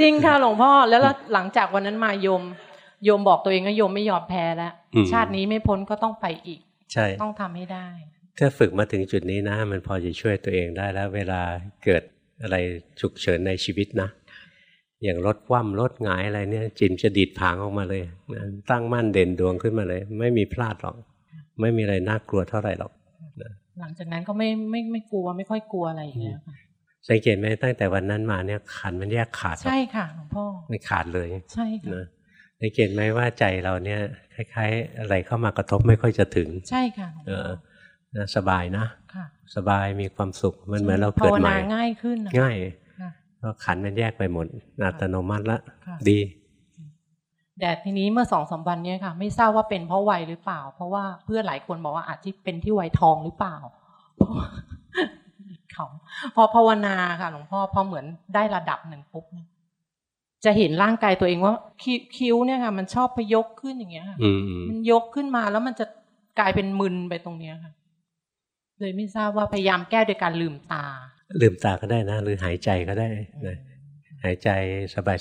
จริงค่ะหลวงพ่อแล้วหลังจากวันนั้นมาโยม โยมบอกตัวเองว่าโยมไม่ยอมแพ้แล้วชาตินี้ไม่พ้นก็ต้องไปอีก ใช่ ต้องทำให้ได้ถ้าฝึกมาถึงจุดนี้นะ มันพอจะช่วยตัวเองได้แล้ว เวลาเกิด อะไรฉุกเฉินในชีวิตนะ อย่างรถคว่ำรถหงายอะไรเนี่ยจิมจะดีดผางออกมาเลยนะตั้งมั่นเด่นดวงขึ้นมาเลย ไม่มีพลาดหรอก ไม่มีอะไรน่ากลัวเท่าไหร่หรอกหลังจากนั้นก็ไม่ไม่ไม่กลัวไม่ค่อยกลัวอะไรอย่างเงี้ยค่ะสังเกตไหมตั้งแต่วันนั้นมาเนี่ยขันมันแยกขาดใช่ค่ะหลวงพ่อไม่ขาดเลยใช่ค่ะสังเกตไหมว่าใจเราเนี่ยคล้าย ๆ อะไรเข้ามากระทบไม่ค่อยจะถึง ใช่ค่ะเออ สบายนะสบายมีความสุขมันเหมือนเราเกิดใหม่ง่ายขึ้นง่ายเพราะขันมันแยกไปหมดอัตโนมัติละดีแต่ทีนี้เมื่อสองสามวันนี้ค่ะ ไม่ทราบว่าเป็นเพราะวัยหรือเปล่า เพราะว่าเพื่อนหลายคนบอกว่าอาจจะเป็นที่วัยทองหรือเปล่าเขาพอภาวนาค่ะหลวงพ่อพอเหมือนได้ระดับหนึ่งปุ๊บจะเห็นร่างกายตัวเองว่าคิ้วเนี่ยค่ะ มันชอบพยกขึ้นอย่างเงี้ยค่ะมันยกขึ้นมาแล้วมันจะกลายเป็นมึนไปตรงเนี้ยค่ะ เลยไม่ทราบว่าพยายามแก้โดยการลืมตา ลืมตาก็ได้นะ หรือหายใจก็ได้นะหายใจ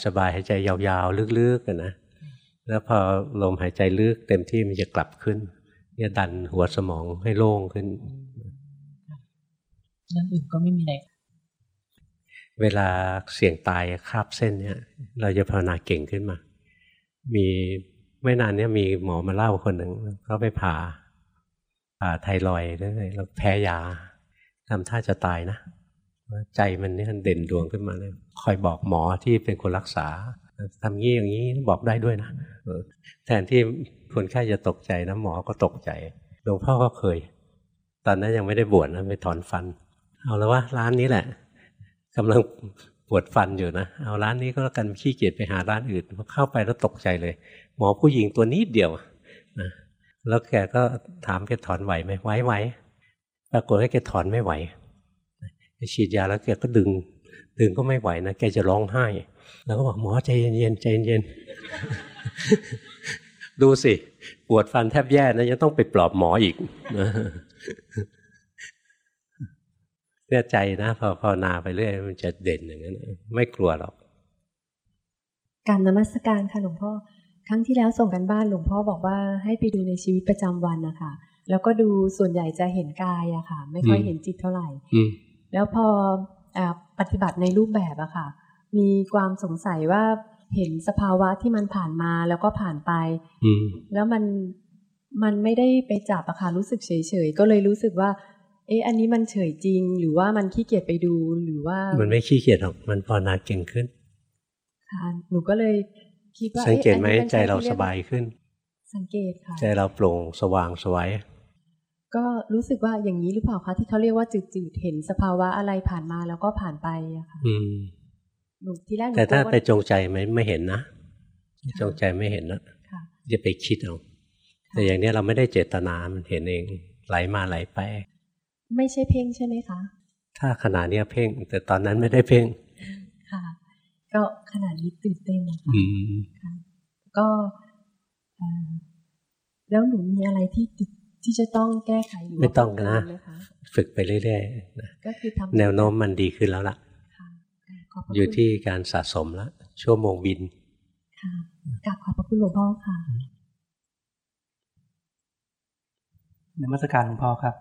สบายๆหายใจยาวๆลึกๆกันนะแล้วพอลมหายใจลึกเต็มที่มันจะกลับขึ้นจะดันหัวสมองให้โล่งขึ้นเรื่องอื่นก็ไม่มีอะไรเวลาเสี่ยงตายคาบเส้นเนี่ย เราจะภาวนาเก่งขึ้นมา มีไม่นานเนี่ยมีหมอมาเล่าคนหนึ่งเขาไปผ่าผ่า ไทรอยด์ด้วยแล้วแพ้ยาทำท่าจะตายนะ ใจมันนี่มันเด่นดวงขึ้นมาเลยคอยบอกหมอที่เป็นคนรักษาทำงี้อย่างนี้บอกได้ด้วยนะแทนที่คนไข้จะตกใจนะหมอก็ตกใจหลวงพ่อก็เคย ตอนนั้นยังไม่ได้บวชนะไปถอนฟัน เอาแล้วว่าร้านนี้แหละกำลังปวดฟันอยู่นะเอาร้านนี้ก็แล้วกันขี้เกียจไปหาร้านอื่นพอเข้าไปแล้วตกใจเลย หมอผู้หญิงตัวนี้เดียวนะ แล้วแกก็ถามแกถอนไหวไหมไหวไหวปรากฏว่าแกถอนไม่ไหวฉีดยาแล้วแกก็ดึง ดึงก็ไม่ไหวนะแกจะร้องไห้ แล้วก็บอกหมอใจเย็นๆใจเย็นๆดูสิปวดฟันแทบแย่นะยังต้องไปปลอบหมออีกเนี่ยใจนะพอภาวนาไปเรื่อยมันจะเด่นอย่างนั้นไม่กลัวหรอก การนมัสการค่ะหลวงพ่อ รั้งที่แล้วส่งกันบ้านหลวงพ่อบอกว่าให้ไปดูในชีวิตประจำวันนะคะแล้วก็ดูส่วนใหญ่จะเห็นกายอะค่ะ ไม่ค่อยเห็นจิตเท่าไหร่แล้วพอปฏิบัติในรูปแบบอะค่ะ มีความสงสัยว่าเห็นสภาวะที่มันผ่านมาแล้วก็ผ่านไปแล้วมันมันไม่ได้ไปจับอะค่ะรู้สึกเฉยๆก็เลยรู้สึกว่า เอ๊ะอันนี้มันเฉยจริง หรือว่ามันขี้เกียจไปดูหรือว่า มันไม่ขี้เกียจหรอกมันภาวนาเก่งขึ้นค่ะหนูก็เลย คิดว่าสังเกตไหมใจเราสบายขึ้น สังเกตค่ะ ใจเราโปร่งสว่างสวยก็รู้สึกว่าอย่างนี้หรือเปล่าคะที่เขาเรียกว่าจืดๆเห็นสภาวะอะไรผ่านมาแล้วก็ผ่านไปอะค่ะอืมทีแรกแต่ถ้าไปจงใจไม่ไม่เห็นนะจงใจไม่เห็นนะจะไปคิดเอาแต่อย่างนี้เราไม่ได้เจตนามันเห็นเองไหลมาไหลไป ไม่ใช่เพ่งใช่ไหมคะ ถ้าขนาดนี้เพ่ง แต่ตอนนั้นไม่ได้เพ่งค่ะ ก็ขนาดนี้ตื่นเต้นนะคะค่ะก็แล้วหนูมีอะไรที่ติดที่จะต้องแก้ไขหรือไม่ต้องนะฝึกไปเรื่อยๆนะก็คือทำแนวโน้มมันดีขึ้นแล้วล่ะอยู่ที่การสะสมแล้วชั่วโมงบินค่ะกลับขอบพระคุณหลวงพ่อค่ะนมัสการหลวงพ่อครับ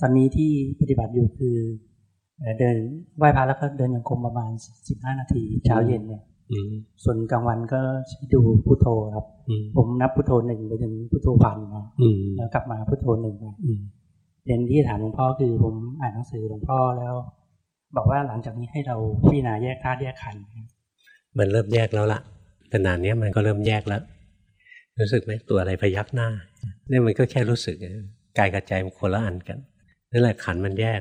ตอนนี้ที่ปฏิบัติอยู่คือ เดินไหว้พระแล้วก็เดินอย่างกรมประมาณสิบห้านาทีเช้าเย็นเนี่ยส่วนกลางวันก็ใช้ดูพุทโธครับ ผมนับพุทโธหนึ่งไปถึงพุทโธพันนะแล้วกลับมาพุทโธหนึ่งไปเรียนที่ถามหลวงพ่อคือผมอ่านหนังสือหลวงพ่อแล้ว บอกว่าหลังจากนี้ให้เราพิจารณาแยกธาตุแยกขันธ์มันเริ่มแยกแล้วล่ะขนาดนี้มันก็เริ่มแยกแล้ว รู้สึกไหมตัวอะไรพยักหน้านี่มันก็แค่รู้สึกกายกับใจมันคนละอันกันนั่นแหละขันมันแยก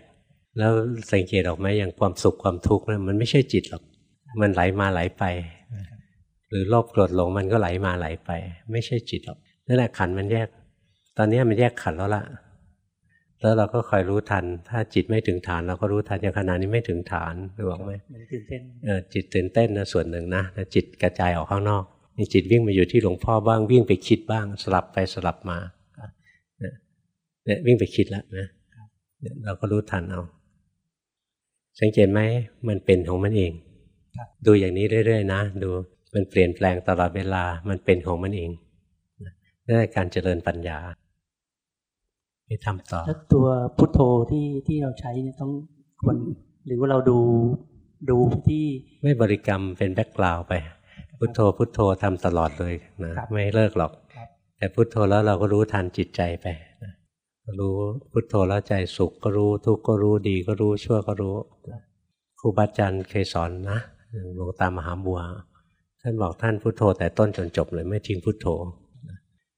แล้วสังเกตออกไหมอย่างความสุขความทุกข์นะมันไม่ใช่จิตหรอกมันไหลมาไหลไป หรือโลภโกรธหลงมันก็ไหลมาไหลไป ไม่ใช่จิตหรอกนั่นแหละขันมันแยก ตอนนี้มันแยกขันแล้วล่ะ แล้วเราก็คอยรู้ทัน ถ้าจิตไม่ถึงฐานเราก็รู้ทันอย่างขณะนี้ไม่ถึงฐานรู้ไหมตื่นเต้นเออจิตตื่นเต้นนะส่วนหนึ่งนะจิตกระจายออกข้างนอกนี่จิตวิ่งมาอยู่ที่หลวงพ่อบ้างวิ่งไปคิดบ้าง สลับไปสลับมาเนี่ยวิ่งไปคิดแล้วนะเราก็รู้ทันเอา สังเกตไหมมันเป็นของมันเอง ดูอย่างนี้เรื่อยๆนะ ดูมันเปลี่ยนแปลงตลอดเวลามันเป็นของมันเองนั่นการเจริญปัญญาไปทำต่อแล้วตัวพุทโธที่ที่เราใช้ต้องควรหรือว่าเราดูดูที่ไม่บริกรรมเป็นแบ็กกราวไป พุทโธพุทโธทำตลอดเลยนะไม่เลิกหรอก แต่พุทโธแล้วเราก็รู้ทันจิตใจไป รู้พุทโธแล้วใจสุขก็รู้ ทุกข์ก็รู้ดีก็รู้ชั่วก็รู้ครูบาอาจารย์เคยสอนนะหลวงตามหาบัว ท่านบอกท่านพุโทโธ แต่ต้นจนจบเลยไม่ทิ้งพุโทโธ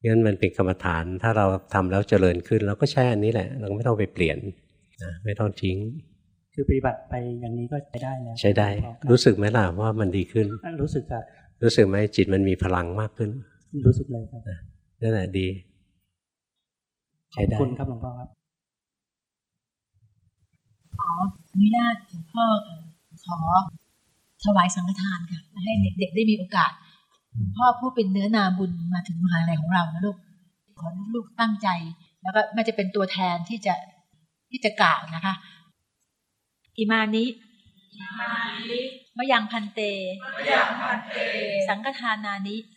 งั้นมันเป็นกรรมฐานถ้าเราทำแล้วเจริญขึ้นเราก็ใช้อันนี้แหละ เราไม่ต้องไปเปลี่ยนนะไม่ต้องทิ้ง คือปฏิบัติไปอย่างนี้ก็ใช้ได้แล้วใช้ได้ รู้สึกไหมล่ะว่ามันดีขึ้น รู้สึกครับรู้สึกไหมจิตมันมีพลังมากขึ้น รู้สึกเลยครับนั่นแหละดี ใช้ได้ขอบคุณครับหลวงพ่อครับขออนุญาตหลวงพ่อขอถวายสังฆทานค่ะ ให้เด็กๆได้มีโอกาสพ่อผู้เป็นเนื้อนาบุญมาถึงมหาลัยของเรานะลูกขอลูกตั้งใจ แล้วก็ไม่จะเป็นตัวแทนที่จะที่จะกล่าวนะคะ อิมานิมยังพันเต สังฆทานานิ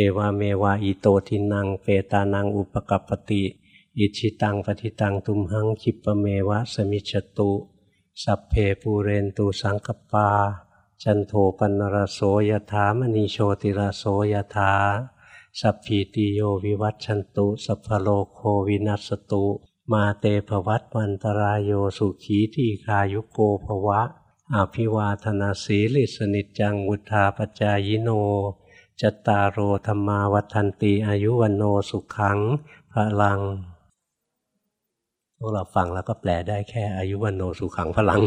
เอวะเมวะ อิโตทินนังเปตานังอุปะกัปปะติ อิจฉิตังปัตถิตังตุมหัง ขิปปะเมวะ สะมิชฌะตุ สัพเพปูเรนตุสังกัปปา จันโทปัณณะระโส ยะถา มะณิ โชติระโส ยะถาสัพพีติโยวิวัชชันตุ สัพพะโรโควินัสสะตุ มาเต ภะวัตวันตะราโยสุขีทีฆายุโก ภะวะอะภิวาทะนะสีลิสสะ นิจจังวุฑฒาปะจายิโน จตารโรธรรมาวัฒนตีอายุวันโนสุขังพระลัง พวกเราฟังแล้วก็แปลได้แค่อายุวันโนสุขังพลัง